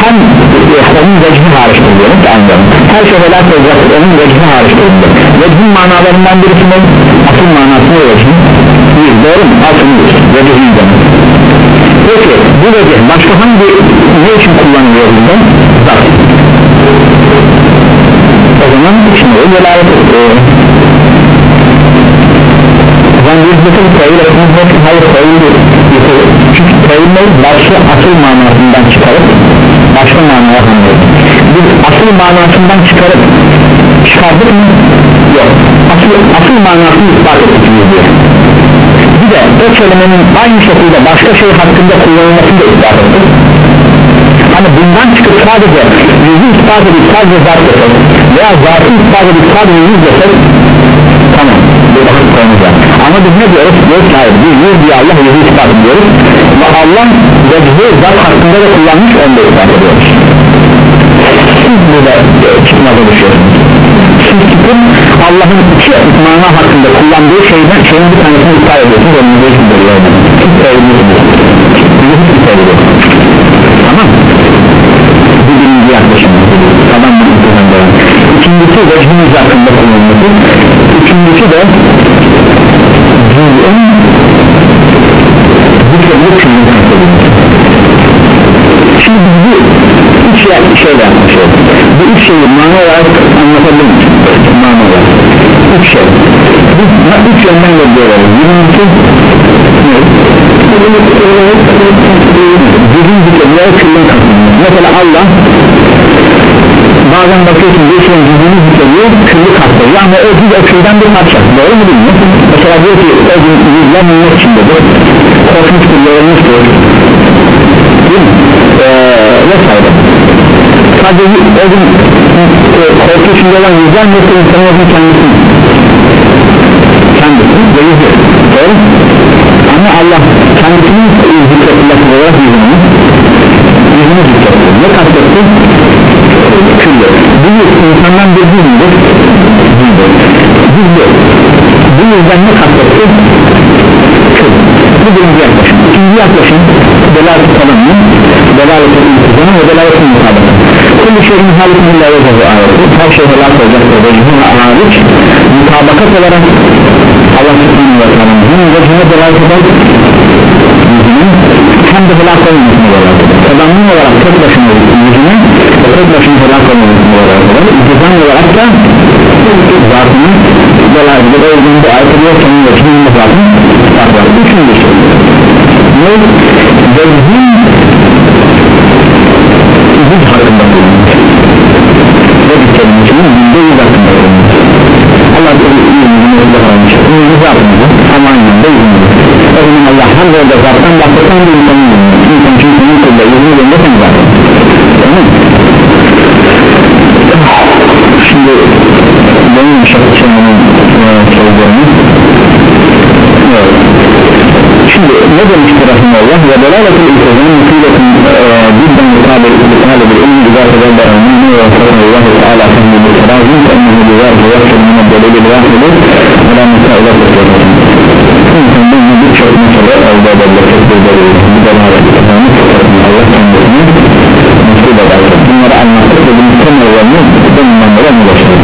hem e, onun vecihi hariçtir diyoruz anlayalım her şey helak olacak onun vecihi hariçtir vecihin manalarından birisi ne? asıl manası ne vecihin? değil doğru mu? asıl vecihin demek peki bu vecih başka hangi ne için kullanılıyor burada? zat o zaman şimdi velalet ediyor yani biz bütün tevil etmemiz hayır tevil çünkü tevilleri başka asıl manasından çıkarıp başka manaya anlıyoruz biz asıl manasından çıkarıp çıkardık mı? yok. Asıl, asıl manasını ispat ettik bir de o kelimenin aynı şekilde başka şey hakkında kullanılmasını da ispat ettik hani bundan çıkıp sadece yüzü ispat edip sadece zat desek veya zatı ispat edip sadece yüz desek tamam bu vakit koymayacak ama biz ne diyoruz? Diyoruz ki hayır biz yüz diye Allah yüzü ispat ediyoruz. Ve Allah vecihi zat hakkında da kullanmış onu da ispat ediyoruz. Siz burada e, çıkmaza düşüyorsunuz. Siz çıkıp Allah'ın iki mana hakkında kullandığı şeyden şeyin bir tanesini ispat ediyorsunuz onun da için böyle siz seviliyorsunuz siz seviliyorsunuz tamam bu birinci yaklaşım tamam mı ikincisi vecihiniz hakkında kullanılması üçüncüsü de cüz'ün zikredilip küllün şimdi bu üç şeyle yaklaşıyoruz bu üç şeyi mana olarak anlatabilir mana olarak üç şey biz üç yönden görüyoruz birincisi ne? cüz'ün zikredilip küllün mesela Allah bazen bakıyorsun bir şeyin cüzünü zikrediyor küllü kapsayıyor ama o cüz o külden bir parça. Doğru mu değil mi? mesela diyor ki o yüzler minnet içindedir korkmuştur yorulmuştur değil mi? Ee, vesaire sadece o gün e, korku içinde olan yüzler yoksa insanın özün kendisi. Kendisi ve yüzü doğru. Ama Allah kendisinin zikrettiği olarak yüzünü yüzünü zikretti ne kastetti? küllü bu insandan bir cüzdür cüzdür bu yüzden ne kastetti? kül. Bu birinci yaklaşım. İkinci yaklaşım delalet tanımı delalet iltizamı ve delalet mutabakı kullu şeyin halikin illa vecehü ayeti her şey helak olacak ve vecehü hariç mutabakat olarak Allah subhanahu ve teala hem delalet eder yüzünün hem de helak olmasına eder tadamın olarak tek başına yüzünün ve tek başına helak olmasına eder iltizam olarak da zatını delalet eder o yüzden bu ayet ediyor senin vecehünün zatını var üçüncü şey ne? vecehün yüz hakkında bulunmuş vecih kelimesinin yüzde yüz hakkında bulunmuş Allah bir yüzünü öyle varmış yüzü zatımızı ama anlamda yüzünü o zaman Allah hem de orada zattan bahseden bir insanın yüzünü insan çünkü senin kılda yüzünü önünde sen zaten. Tamam şimdi benim şartçının sözlerini evet şimdi ne demiştir Rahimullah ve delaletin iltizamın musibetin cidden mutabir bir ilmi güzel tezabber anlamı ve sallallahu teala fehmi bir serazim fe ennehu güzel tezabber min delili vahidi ve la musa'ila tezabber İnsan bunu birçok mesele elde edebilecek bir delil bu delalet iltizamı Allah kendisini nasip eder bunları anlattık ve bunun temellerini bundan beri anlaşılır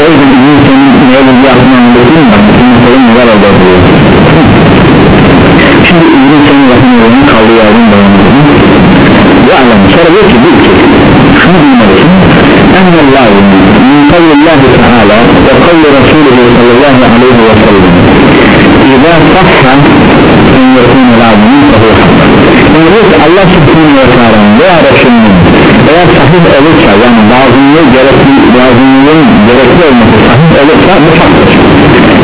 o yüzden insanın neye bir yapma anlatayım bak bu meselenin neler olduğu şimdi İbn-i Seyyid Rahimahullah kaldığı yerden devam edelim ve alem sonra diyor ki bil ki şunu bilmelisin ennallâhu min kavlillahi teâlâ ve kavli Resulühü sallallahu aleyhi ve sellem. İzâ sahha en yekûne lâzimin fehuve yani diyor ki Allah subhanahu ve teâlâ veya Resulünün eğer sahih olursa yani lazımlığı gerekli lazımlığın gerekli olması sahih olursa bu haktır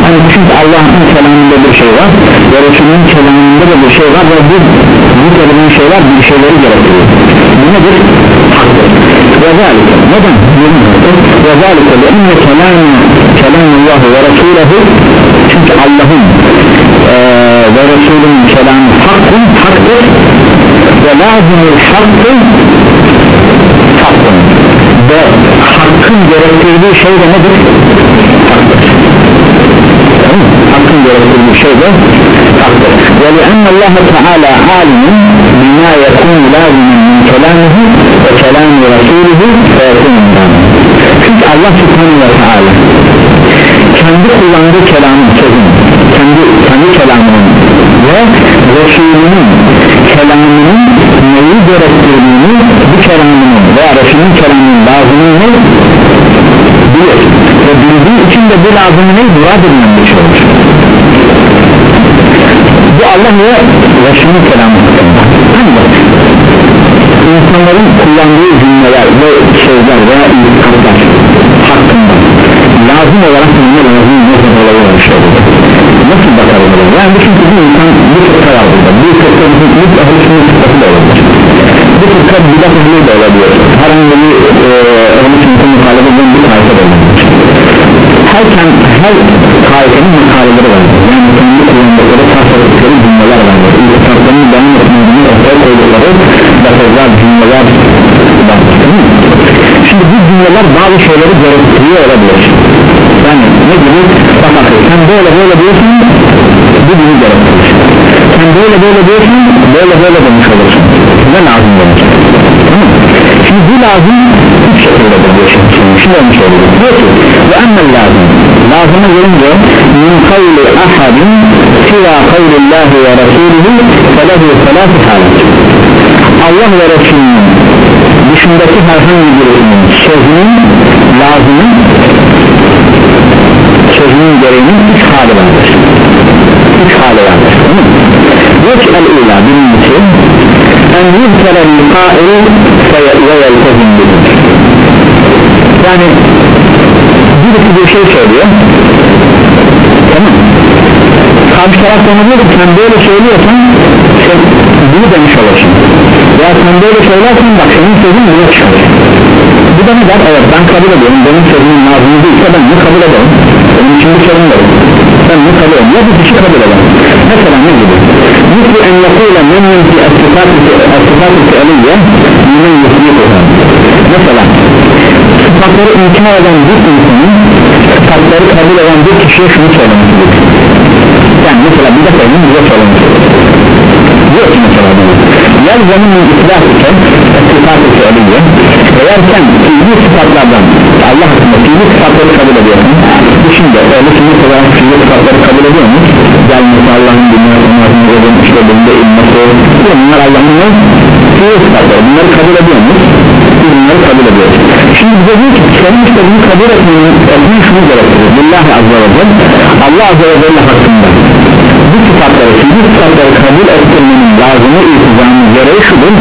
hani çünkü Allah'ın kelamında bir şey var ve Resulünün kelamında da bir şey var ve bu kelimenin şeyler bir şeyleri gerektiriyor bu nedir? haktır ve zalike neden? ve zalike ve inne kelam kelamullah ve Resulühü çünkü Allah'ın ee, ve Resulünün kelamı hakkın haktır ve lazımul hakkı hakkın ve hakkın gerektirdiği şey de nedir? hakkın gerektirdiği şey de haktır ve lianna Allah Teala alimin bina yakun lazimin min kelamihi ve kelami Resulühü ve çünkü Allah Subhanahu ve Teala kendi kullandığı kelamın sözün kendi, kendi kelamının ve Resulünün kelamının neyi gerektirdiğini bu kelamının veya Resulünün kelamının lazımını ne bilir. Ve bildiği için de bu lazımı ne dua edilen olur bu Allah ve Resulünün kelamı insanların kullandığı cümleler ve sözler veya itikadlar hakkında lazım olarak ne lazım olayı var şey nasıl bakalım yani çünkü bir insan bir var burada bir fırka bir ahli sünnet fırkası da olabilir. Bir fırka bidat ehli de olabilir. Herhangi bir e, sünnetin muhalefet eden bir tarife de olabilir her, her tarifenin makaleleri var. Yani kendi tasarrufları cümleler var. İtikadlarını benim etmediğini ortaya koydukları lafızlar cümleler var. Şimdi bu cümleler bazı şeyleri gerektiriyor olabilir. Yani ne gibi? Bak sen böyle böyle diyorsun bu bunu gerektirir sen böyle böyle diyorsun böyle böyle demiş olursun ne lazım demiş. Şimdi bu lazım üç şekilde diyor. Şimdi onu söylüyor diyor ki ve emmel lazım. Lazıma gelince min kavli ahadin siva kavlillahi ve rasulühü felehu selâfi halet Allah ve Resulünün dışındaki herhangi birinin sözünün lazımın sözünün gereğinin üç hali vardır. Üç hali vardır. Diyor ki el-ula birincisi en yüzkere l-kail ve yeltezim yani birisi bir şey söylüyor. Tamam. Karşı taraf sana diyor ki sen böyle söylüyorsan sen bunu demiş olursun. Ya sen böyle söylersen bak senin sözün buna çıkar. Bu da ne der? Evet ben kabul ediyorum. Benim sözümün lazım değilse ben bunu kabul ederim. Benim için bir sorun yok ben ne kabul ya bu kişi kabul eder mesela ne gibi? Mutlu en yakıyla memnun ki esifat-ı fi'liye minin yusmik mesela sıfatları inkar eden bir insanın sıfatları kabul eden bir kişiye şunu söylemiştir yani mesela bize söyleyeyim bize söylemiştir diyor ki mesela bunu yelzemin min itlaf ise sıfat-ı fiiliye eğer sen fiili sıfatlardan Allah hakkında fiili sıfatları kabul ediyorsun şimdi öyle sünnet olarak fiili sıfatları kabul ediyor mu? gelmesi Allah'ın dünya sanatını verin işte bunda inmesi bunlar Allah'ın fiili sıfatları. Bunları kabul ediyor mu? bunları kabul ediyoruz. Şimdi bize diyor ki senin işte bunu kabul etmenin etmenin şunu gerektirir Billahi Azze ve Celle Allah Azze ve Celle hakkında bu sıfatları bu sıfatları kabul ettirmenin lazımı iltizamı gereği şudur.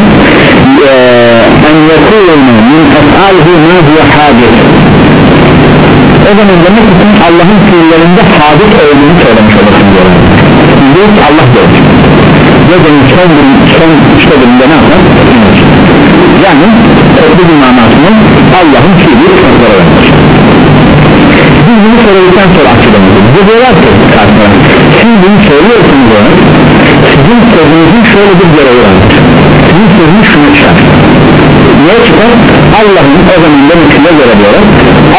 En yekûne min ef'alihi ma huve hadis. O zaman demek için Allah'ın fiillerinde hadis olduğunu söylemiş olursun diyor diyor ki Allah diyor gecenin son, son üçte birinde ne yapar? yani toplu bir manasını Allah'ın fiili sıfatları vermiş biz bunu söyledikten sonra açıklamıyoruz bu diyorlar ki karşılar siz bunu söylüyorsunuz ona sizin sözünüzün şöyle bir görevi vardır sizin sözünüz şunu çıkar niye çıkar Allah'ın o zaman demek ki ne göre diyorlar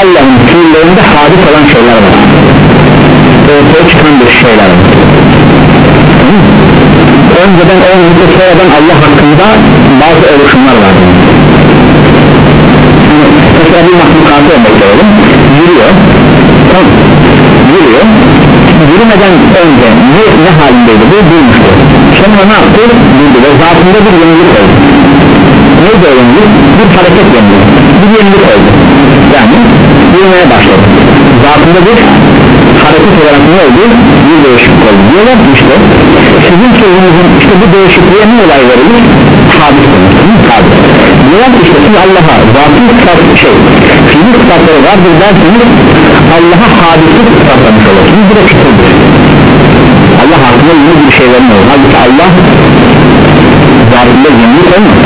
Allah'ın fiillerinde hadis olan şeyler var. Ortaya çıkan bir şeyler var. Önceden olmayıp sonradan Allah hakkında bazı oluşumlar var mesela bir mahlukatı örnek verelim. Yürüyor. Tamam. Yürüyor. Yürümeden önce ne, ne halindeydi? Bu durmuştu sonra ne yaptı? Durdu ve zatında bir yenilik oldu o yenilik bir hareket yenilik bir yenilik oldu. Yani yürümeye başladı. Zatında bir hareket olarak ne oldu? Bir değişiklik oldu. Diyorlar işte sizin sözünüzün işte bu değişikliğe ne olay verilir hadis konusunu hadis diyorlar ki işte siz Allah'a zatı sıfat şey fiili sıfatları vardır derseniz Allah'a hadisi sıfatlamış olursunuz bu da küfürdür Allah hakkında yeni bir şeylerin olur halbuki Allah zatında yenilik olmaz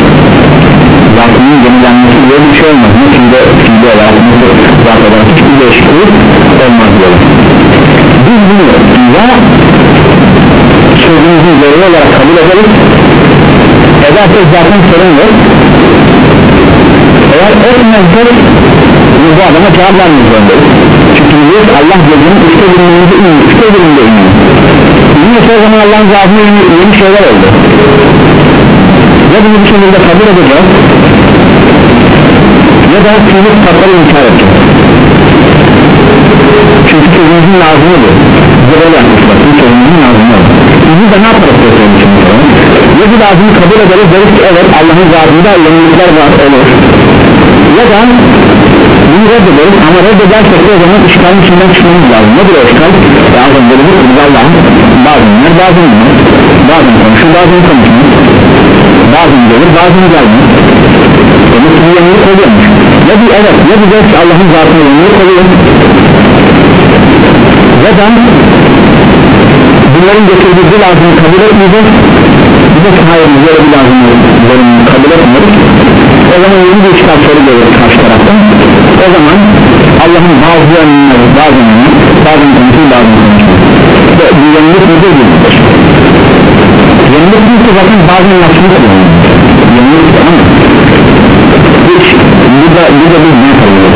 zatının yenilenmesi böyle bir şey olmaz. Ne fiili, fiili olarak ne zat olarak hiçbir değişiklik olmaz diyorlar. Biz bunu ya sözümüzün gereği olarak kabul ederiz edersek zaten sorun yok eğer etmezsek bu adama cevap vermek zorundayız çünkü biz Allah gözünün üçte biriminde iniyor üçte biriminde iniyor iyi etmiyorsa o zaman Allah'ın yeni, yeni şeyler oldu ya bunu bir şekilde kabul edeceğiz ya da fiili sıfatları inkar edeceğiz. Çünkü sözümüzün lazımı bu. Bize böyle yapmışlar. Bu sözümüzün lazımı biz de ne yaparız sözümüzün ya bu lazımı kabul ederiz deriz ki evet Allah'ın zatında yenilikler var olur. Ya da bunu reddederiz ama reddedersek de o zaman işgalin içinden çıkmamız lazım. Nedir o işgal? azam böyle bir Allah'ın bazen bazen bazen konuşur bazen konuşur bazen gelir bazen gelmez. Demek ki bir yenilik oluyormuş ya bir evet ya diyeceğiz ki Allah'ın zatına yenilik oluyor ya da bunların getirdiği bir lazımı kabul etmeyeceğiz bir de hayır böyle bir lazımı kabul etmiyoruz o zaman yeni bir işgal soru gelir karşı taraftan. O zaman Allah'ın bazı yönleri bazen bazen konuşur bazen konuşur ve bu yenilik nedir değildir yenilik değilse zaten bazen nasıl kullanılır yenilik ama hiç bu da, bu da bir ne kalıyor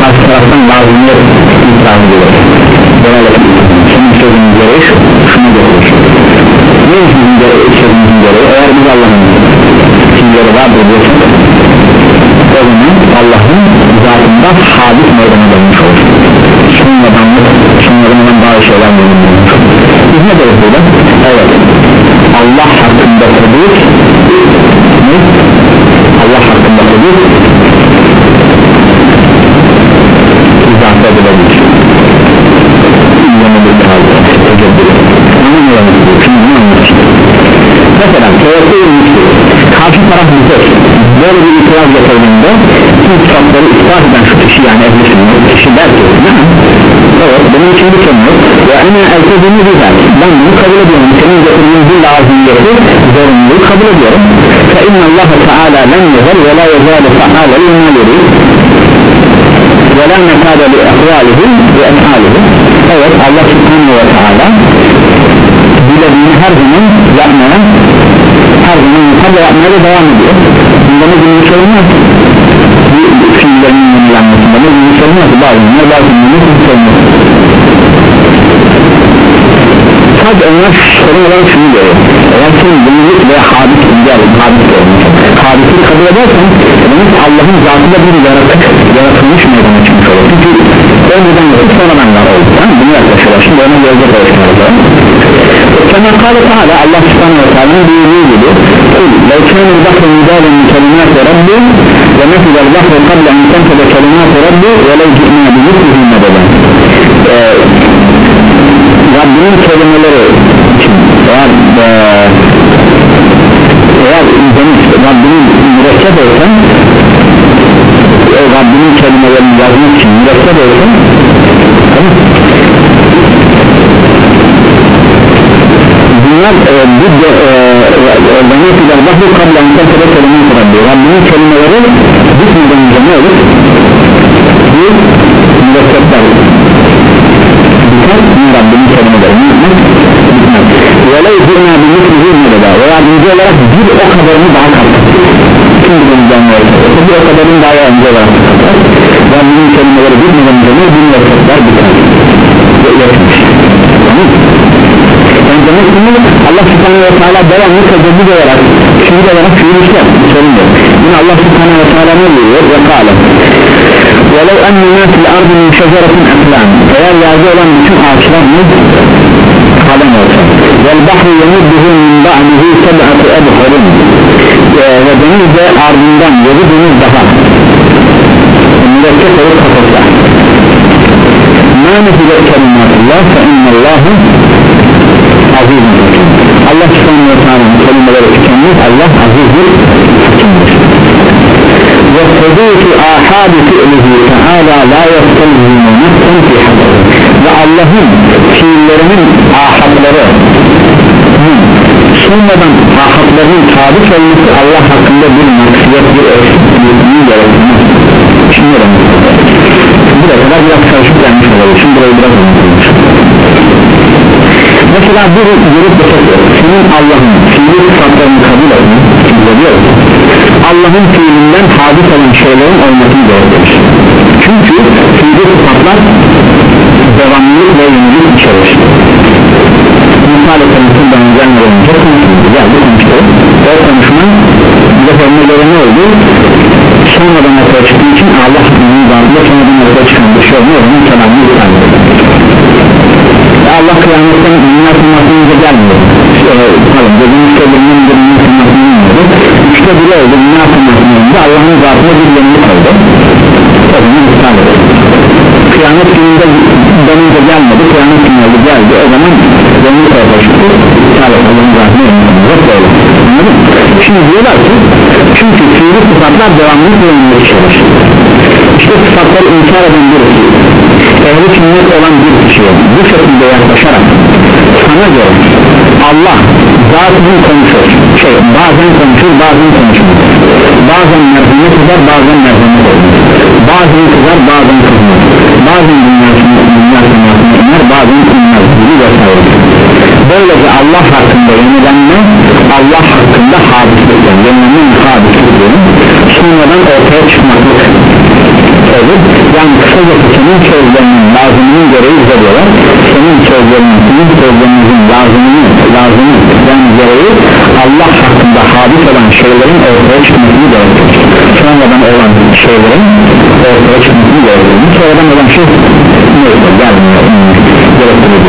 karşı taraftan lazımlı itiraz ediyor. Böyle senin sözün gereği şu şunu getirir ne gereği sözün gereği? Eğer biz Allah'ın fiilleri vardır diyorsak o zaman Allah'ın zatında hadis meydana dönmüş olur. Sonradan sonradan bazı şeyler olur biz ne deriz burada? evet. Allah hakkında kuduz ne? Allah hakkında kuduz izah edilebilir yanılır kaldı şimdi ne anlatıyor mesela teorisi karşı taraf müzik böyle bir itiraz getirdiğinde tüm kitapları ispat eden şu kişi yani ehli sünnet kişi der ki evet benim için bir konu. Yok ve ana eltezimi güzel ben bunu kabul ediyorum. Senin getirdiğin bir lazımiyeti zorunluluğu kabul ediyorum. Fe inna Allah Teala lem yezel ve la yezâle fa'ale lima yurid ve la nekâde li ehvâlihi ve efâlihi evet Allah subhanahu ve teala dilediğini her zaman yapmaya her zaman yapmaya devam ediyor. Bunda ne günlük olmaz. bu fiillerinin yenilenmesinde ne günlük olmaz bazı günler bazı günler günlük olmaz. Sadece onlar sorun olarak şunu diyor eğer sen günlük ve hadis güncel hadis olmuş hadisi kabul edersen demek Allah'ın zatında bir yaratık yaratılmış meydana çıkmış olur çünkü önceden yaratık sonradan var oldu tamam bunu yaklaşıyorlar şimdi ona gelecek oluşturacağız كما قال تعالى الله سبحانه وتعالى بيقول قل لو كان البحر مدادا من كلمات ربي ونفذ البحر قبل أن تنفذ كلمات ربي ولو جئنا بمثله مددا Rabbinin kelimeleri için eğer e, eğer izlemiş Rabbinin mürekkep olsan o Rabbinin kelimelerini yazmak için mürekkep olsan tamam. Bunlar e, bu Zennet ile Bahri kabla insan kadar kelimeyi Rabbi Rabbinin kelimeleri bitmeden önce ne olur? Bu mürekkepler biter mi Rabbinin kelimeleri bitmez Velev zirna mislihi müreda veya ince olarak bir o kadarını daha katlar Kim bilimden bir o kadarını daha ince olarak katlar Rabbinin kelimeleri bitmeden ne? Bu mürekkepler biter Ve iletmiş Tamam mı? yani demek ki Allah subhanahu ve teala devamlı teceddüd olarak fiil olarak fiil işler sorun yok yine Allah subhanahu ve teala ne diyor ve kâle وَلَوْ أَنَّنَا فِي الْأَرْضِ مِنْ شَجَرَةٍ أَقْلَامٍ eğer yerde olan bütün ağaçlar ne? kalem olsa وَالْبَحْرِ يَمُدُّهُ مِنْ بَعْدِهِ سَبْعَةِ أَبْحَرٍ ve deniz de ardından yedi deniz daha mürekkep olup kapatsa مَا نَفِذَتْ كَلِمَاتِ اللّٰهِ فَاِنَّ اللّٰهِ aziz. Allah subhanahu ve teala'nın kelimeleri tükenmiş Allah azizdir. hakimdir ve hudutu ahadi fi'lihi teala la yastalzimu nefsen fi ve Allah'ın fiillerinin ahadları sonradan ahadlarının sabit olması Allah hakkında bir maksiyet bir eksikliğini yaratılmaz şimdi de buraya kadar biraz karışık gelmiş olabilir. Şimdi burayı biraz anlatılmış mesela bir grup yapıyor senin Allah'ın fiili sıfatlarını kabul ediyor Allah'ın fiilinden hadis olan şeylerin olmasını gerektirir çünkü fiili sıfatlar devamlılık ve yenilik içerir. Musa Aleyhisselam'ın gelmeden önce konuşuldu geldi konuştu. O konuşma bize formuna göre ne oldu? Sonradan ortaya çıktığı için Allah hakkının varlığı sonradan ortaya çıkan bir şey olmuyor. Onun kelamını iptal Allah kıyametten dünya kıymatınca gelmiyor. Ee, pardon gözünün söylediğinin dünya kıymatını bilmiyordu işte bile oldu dünya kıymatının Allah'ın zatına bir yenilik oldu o zaman edildi kıyamet gününde dönünce gelmedi kıyamet gününde geldi. O zaman çıktı. İptal edildi Allah'ın zatına böyle. Anladın şimdi diyorlar ki çünkü fiili sıfatlar devamlı kullanılmış şeyler işte sıfatları inkar eden birisi ehli sünnet olan bir kişiye bu şekilde yaklaşarak sana göre Allah zatını konuşur. Şey bazen konuşur bazen konuşmaz. Bazen merhamet eder bazen merhamet bazen kızar bazen kızmaz. Bazen dünyasını dünyasını iner bazen inmez gibi vesaire böylece Allah hakkında yenilenme Allah hakkında hadislik yani yenilenme hadislik diyelim sonradan ortaya çıkmaklık olur yani kısacası senin sözlerinin lazımının gereği veriyorlar senin sözlerinin senin sözlerinizin lazımını lazımı yani gereği Allah hakkında hadis olan şeylerin ortaya çıkmasını gerekir sonradan olan şeylerin ortaya çıkmasını gerekir bu sonradan olan şey neyse gelmiyor gerektirir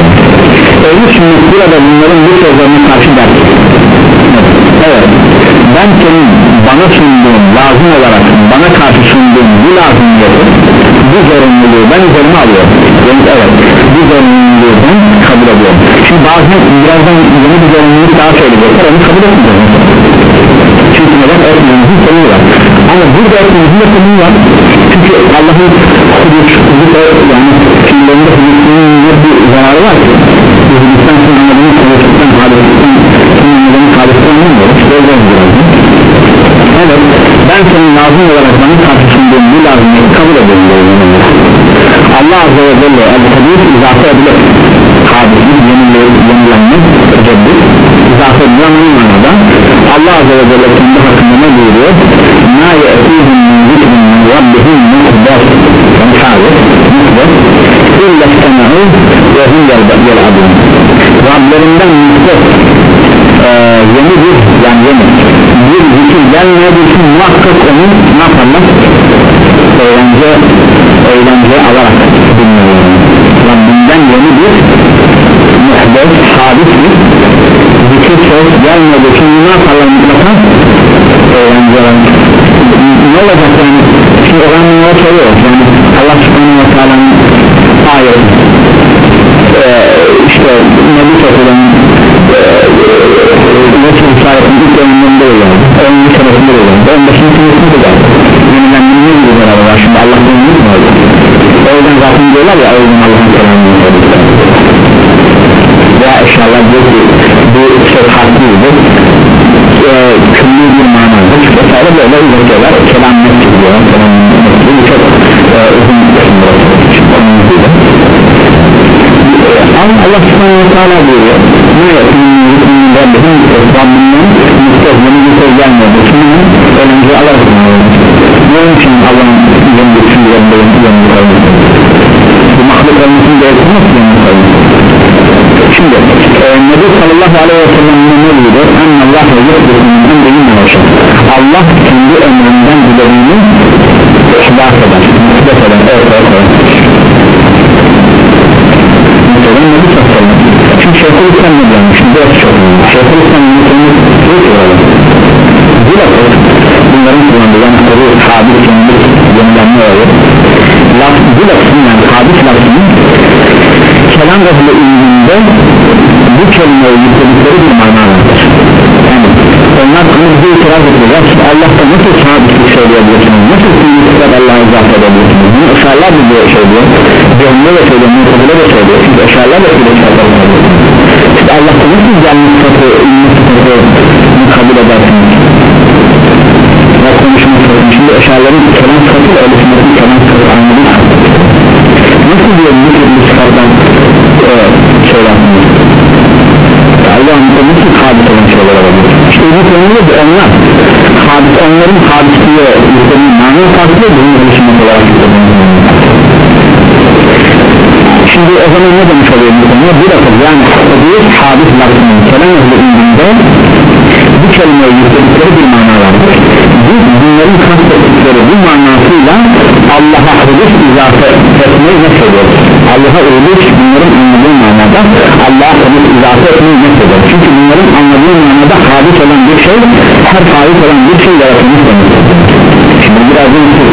Ehli sünnet burada bunların bu sözlerine karşı der evet. Ben senin bana sunduğun lazım olarak bana karşı sunduğun bu lazımları bu zorunluluğu ben üzerime alıyorum. Yani evet bu zorunluluğu ben kabul ediyorum. Şimdi bazen birazdan yeni bir zorunluluk daha söyleyecekler onu kabul etmeyeceğim çünkü neden? Etmemizin konuyu var. Ama burada etmemizin de konuyu var. Çünkü Allah'ın hudut yani fiillerinde hudutluğun ne bir zararı var. Ki bu huduttan sonra anladığımız huduttan hadislikten birazdan evet ben senin lazım olarak bana karşı sunduğum bu lazımları kabul ediyorum Allah Azze ve Celle el-Kadir izafe edilir. Hadislik yenilenme teceddüt izafe edilen manada? Allah Azze ve Celle kendi hakkında ne buyuruyor? Ma ye'tihim min zikrin min rabbihim muhbar yani hadis muhbar illa istema'u ve hum yel'adun Rablerinden muhbar e, yeni bir yani yeni bir zikir gelmediği için muhakkak onu ne yaparlar? Eğlence eğlence alarak dinliyorlar. Rabbinden yeni bir muhbet hadis bir zikir söz gelmediği için ne yaparlar mutlaka? Eğlence alarak. Ne olacak yani? Şimdi o zaman ne soruyor? Yani Allah subhanahu wa ta'ala'nın ayet ee, işte Nebi Soku'dan Resul Sahib'in ilk ömründe olan 10. senesinde olan 15. senesinde de yenilendiğine gibi beraber var şimdi Allah'ın yenilik mi oldu o zaten diyorlar ya o yüzden Allah'ın selamını veya eşyalar diyor ki bu söz haklıydı e, külli bir manadır. Vesaire böyle uzatıyorlar kelam nettir diyorlar. Kelam nettir bu çok e, uzun bir ama Allah subhanahu wa ta'ala buyuruyor. Ne yapayım Rabbim Rabbinden müstehzeni söz gelmiyordu şimdi önce Allah bunun için Allah'ın yeni düşüncelerinde yeni koymuş bu mahluk olmasını gerektirmez ki yeni koymuş şimdi e, Nebi sallallahu aleyhi ve sellem ne buyuruyor? Allah ve yokluğundan benim olacak Allah kendi emrinden dilediğini hilaf eder hilaf eder ortaya koyar mesela Nebi sallallahu çünkü Şeyhul İslam ne diyormuş biraz çok Şeyhul İslam'ın ne diyor bu lafı bunların kullandığı yani soru sabit yenilik yenilenme olur laf, bu lafın yani sabit lafının kelam ehli ilminde bu kelimeyi yükledikleri bir mana vardır onlar bunu bize itiraz ediyorlar. Allah'ta nasıl sabitlik söyleyebilirsiniz nasıl fiilisler Allah'a izah edebilirsiniz? Bunu ışarlar da diyor söylüyor Cehenneme de söylüyor Mutabile de söylüyor. Siz ışarlar da fiilisler siz Allah'ta nasıl canlı sıfatı ilmi sıfatı kabul edersiniz? Ve konuşma sıfatı şimdi ışarların kelam sıfatı öyle sünnetin kelam sıfatı anladın nasıl diyor bu sıfattan e, söylersiniz Allah'ın nasıl hadis olan şeyler olabilir. İşte onlar hadis, onların hadisliğe yüzdenin manı farklı bunun dışında olarak yüzdenin şimdi o zaman ne demiş oluyor bu konuda? Bu da yani hadis hadis lafının kelam ehli indinde bu yükledikleri bir mana vardır biz bunların kastettikleri bu manasıyla Allah'a hadis izafe etmeyi ne söylüyoruz Allah'a uygun bunların anladığı manada Allah'a hadis izafe etmeyi ne söylüyoruz çünkü bunların anladığı manada hadis olan bir şey her hadis olan bir şey yaratılmış demektir şimdi biraz önce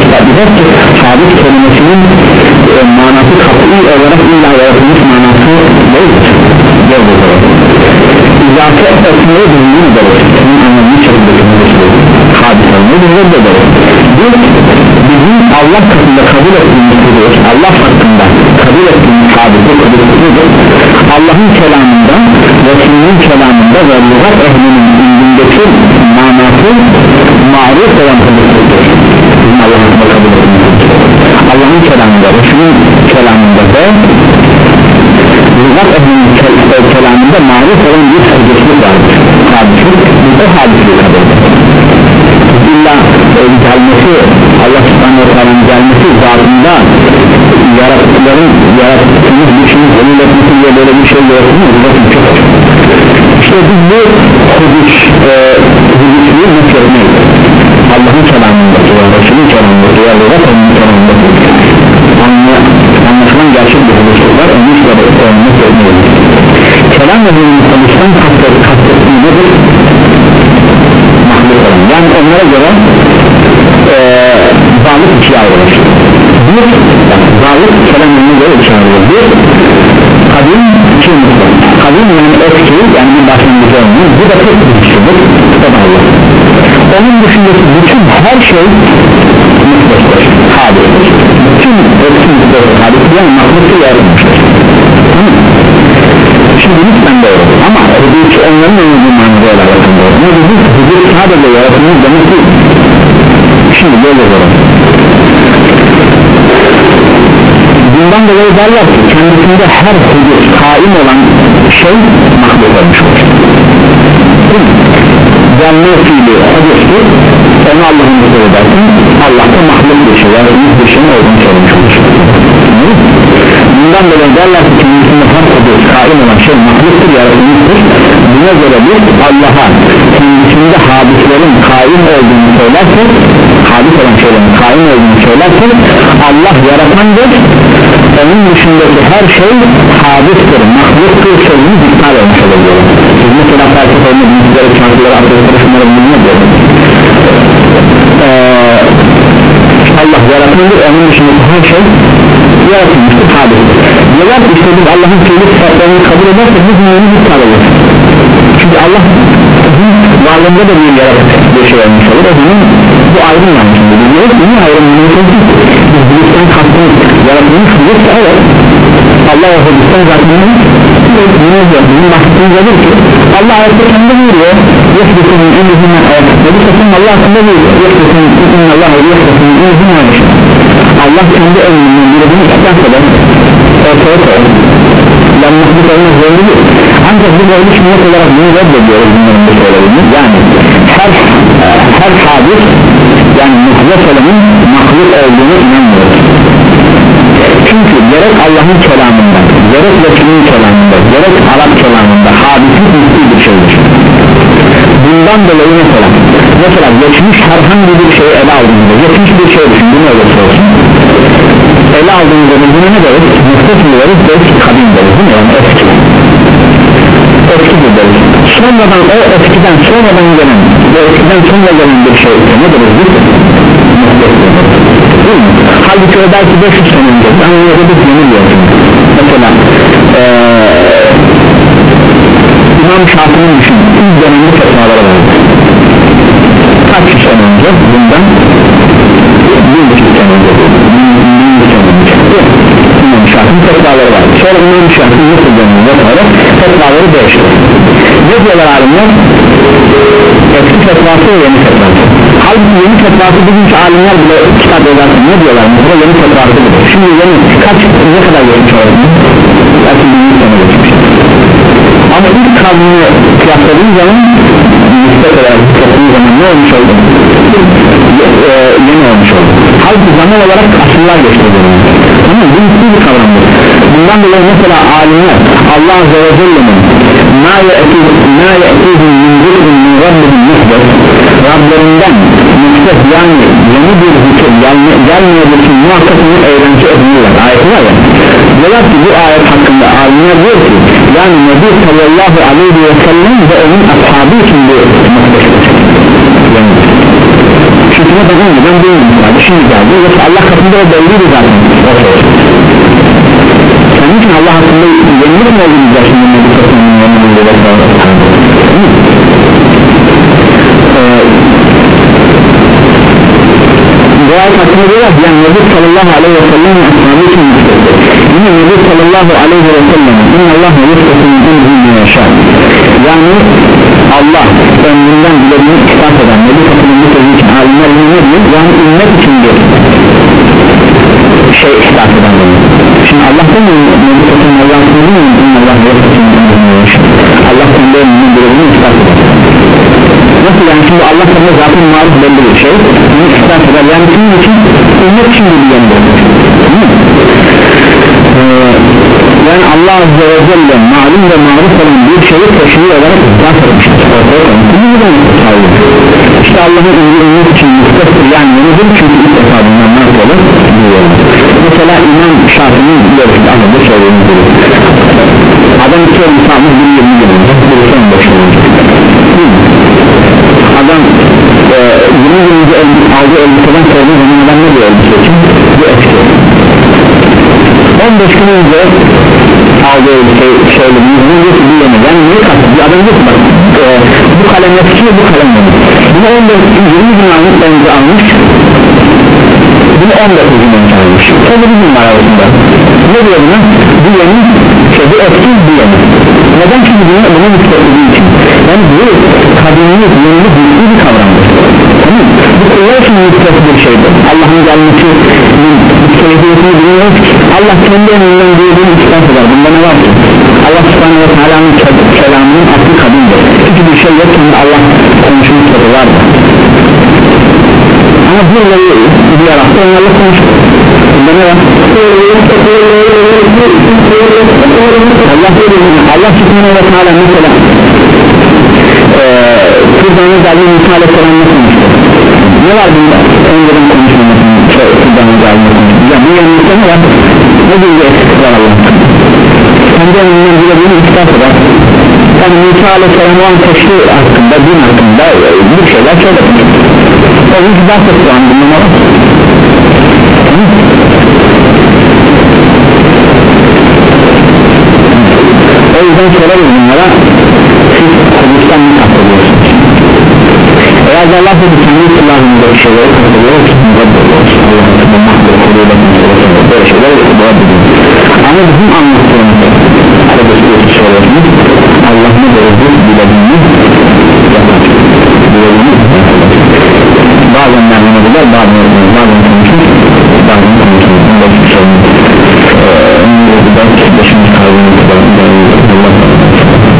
kitaplar ki hadis kelimesinin e, manası kat'i olarak illa yaratılmış manası değildir değildir izafe etmeye düzgün ederiz senin anladığın şekilde hadis olmayı düzgün ederiz biz bizim Allah katında kabul ettiğimiz hudur Allah hakkında kabul ettiğimiz hadise kabul ettiğimiz Allah'ın kelamında Resulünün kelamında ve lügat ehlinin indindeki manası maruf olan hadistir bizim Allah hakkında kabul ettiğimiz Allah'ın kelamında Resulünün kelamında ve lügat ehlinin kelamında maruf olan bir hadislik vardır hadislik o hadislik kabul illa e, gelmesi Allah subhanahu wa ta'ala gelmesi zatında yaratıkların bir şeyin onun etmesi diye böyle bir şey bu da çok açık. Biz bu hudüs e, nasıl etmeyiz Allah'ın kelamındaki ya Resulün kelamındaki kelamındaki anla, anlaşılan gerçek bir hudüslük var. Onu işte nasıl etmeyiz kelam ve hudüsün kastettiği nedir? Mahluk olan. Yani onlara göre ee, varlık ikiye ayrılır. Bir varlık kelamına göre ikiye ayrılır. Bir kadim iki mutlak. Kadim yani eski yani bir başlangıcı olmuyor. Bu da tek bir kişidir o onun dışındaki bütün her şey mutlakdır hadistir bütün eski mutlakdır hadistir yani mahlukta yaratılmıştır şimdi lütfen doğru. Ama hudut onların anladığı manada olarak doğru. Ne dedi? Hudut sadece yaratılmış demek ki şimdi böyle doğru. Bundan dolayı derler ki kendisinde her hudut kaim olan şey mahluk olmuş olur gelme fiili huduttur onu Allah'ın huzur edersin Allah'ta mahluk bir şey yani bir şeyin olduğunu söylemiş olur bundan dolayı derler ki kendisinde her hudut kaim olan şey mahluktur yaratılmıştır buna göre biz Allah'a kendisinde hadislerin kaim olduğunu söylersek hadis olan şeylerin kaim olduğunu söylersek Allah yaratandır. Onun dışındaki her şey hadistir mahluktur sözünü iptal olmuş oluyor. Biz mesela felsefe olmadığımızları çarpıları atıyorları şunları bilmiyor ee, Allah yaratandır onun dışındaki her şey diyorlar ki işte biz Allah'ın fiili sıfatlarını kabul edersek bu dünyayı iptal olur çünkü Allah varlığında da bir yaratık bir şey olmuş olur. O zaman bu ayrım yanlışında biz diyoruz ki niye ayrım yanlışında biz bilgisayar kastımız yaratılmış yoksa evet. Allah o hadisten zaten bunun bahsettiğindedir ki? Allah ayette kendi buyuruyor. Yesbetun ilhine dedi sakın Allah hakkında buyuruyor Allah yesbetun ilhine Allah kendi önünden birini isterse ortaya koyar. Ben mahluk olmak zorunda değil ancak biz öyle sünnet olarak bunu reddediyoruz bunların bu söylerini yani her her hadis yani muhzef olanın mahluk olduğunu inanmıyoruz. Çünkü gerek Allah'ın kelamında gerek Resul'ün kelamında gerek Arap kelamında hadisi hissi bir şeydir bundan dolayı mesela mesela geçmiş herhangi bir şey ele aldığında geçmiş bir şey düşün ne olursa olsun ele aldığımızda buna ne deriz? muhtes mi deriz? deriz kadim deriz değil mi? yani eski eskidir deriz sonradan o eskiden sonradan gelen ve eskiden sonra gelen bir şey ne deriz biz? halbuki o belki 500 sene önce ama yine biz yeni diyorsun mesela ee, İmam Şafii'nin düşün ilk dönemli fetvaları vardı kaç sene önce bundan? Bir buçuk sene önce. Bir sene önce. İmam Şafii'nin fetvaları var. Sonra İmam Şafii'nin nasıl döneminde sonra fetvaları değişti ne diyorlar alimler eski fetvası ve yeni fetvası halbuki yeni fetvası bugünkü alimler bile kitap yazarken ne diyorlar mesela yeni fetvası budur şimdi yeni kaç ne kadar geçmiş oldu belki bir sene geçmiş ama ilk kavmini kıyasladığım zaman nispet olarak kıyasladığım zaman ne olmuş oldu? E, yeni olmuş oldu. Halbuki zaman olarak asırlar geçti ama bu ciddi bir kavramdır. Bu bundan dolayı mesela alimler Allah Azze ve Celle'nin ma ye'tihim min zikrin min rabbihim muhdet Rablerinden muhdet yani yeni bir hüküm gelme, gelmeyebilir için muhakkak onu eğlence edinirler ayeti var ya. Diyorlar ki bu ayet hakkında alimler diyor ki yani Nebi sallallahu aleyhi ve sellem ve onun ashabı için bu yani çünkü ne önceden değilmiş yani şimdi geldi yoksa Allah katında o belliydi zaten senin için Allah hakkında yenilik mi olduğunu da şimdi Nebi Sallallahu aleyhi ve sellem bu ayet hakkında diyorlar ki yani Nebi sallallahu aleyhi ve sellem ashabı için müstesir yine Nebi sallallahu aleyhi ve sellem inna Allah yusufun ilmin yaşar yani Allah ömründen dilediğini ispat eden Nebi aleyhi ve sellem için alimler ne diyor yani ümmet için bir şey ispat eden şimdi Allah mı Nebi ve sellem inna Allah yusufun ilmin yaşar Allah kendi ömründen dilediğini ispat eder nasıl yani şimdi Allah sana zaten maruf belli bir şey bunu ispat eder yani senin için ümmet için bir yandır ee, yani Allah Azze ve Celle malum ve maruf olan bir şeyi teşhir olarak ispat etmiştir bunu da işte Allah'ın ümmet için müstesir yani yenidir çünkü ilk defa bundan ne yapıyorlar mesela İmam Şafii'nin görüşünde bu söylediğimiz gibi adam iki sağmış bir yirmi bir son adam e, 20 yılınca aldığı elbiseden sorduğu zaman adam ne diyor elbise için bu eski 15 gün önce aldığı elbiseyi söylediği zaman diyor ki bu yeni yani niye kalktı bir adam diyor bak e, bu kalem eski bu kalem yeni bunu 15 gün 20 gün almış önce almış bunu 19 gün önce almış tabi bir gün var arasında ne diyor buna bu yeni şey bu eski bu yeni. Neden çünkü bunu? Bunu müstesirliği için. Yani bu kadınlık yenilik yüklü bir kavramdır. Tamam bu kullar için müstesir bir şeydir. Allah'ın gelmesi keyfiyetini bilmiyoruz Allah kendi önünden duyduğunu ispat eder. Bunda ne var ki? Allah subhanahu ve teala'nın kelamının aslı kadındır. Hiçbir bir şey yok çünkü Allah konuşmuş vardır ama bir yarattı onlarla konuştu bunda ne var Allah Allah subhanahu ve teala mesela Kürdan'ın geldiği Musa Aleyhisselam'la konuştu ne var bunda? Önceden konuşmamasının Kürdan'ın geldiği konuştu ya bu yanlıkta ne var? Ne gibi bir eksiklik var Allah'tan kendi önünden dilediğini ispat eder yani Musa Aleyhisselam'ın olan teşhir hakkında din hakkında bir şeyler söylemiş onun gibi bahsetti o an bundan o yüzden sorarız bunlara. Siz Kudüs'ten mi katılıyorsunuz eğer Allah dedi kendi Allah'ın bir şeyleri katılıyoruz Allah'ın mahvoluklarıyla böyle şeyler ama bizim anlattığımız Kudüs'ü söylüyorsunuz Allah'ın verdiği dilediğini yapar bazen mermin eder bazen olmaz bazen konuşur bazen konuşur bunda hiçbir sorun yok ee, 15 kaybını kullanıyor Allah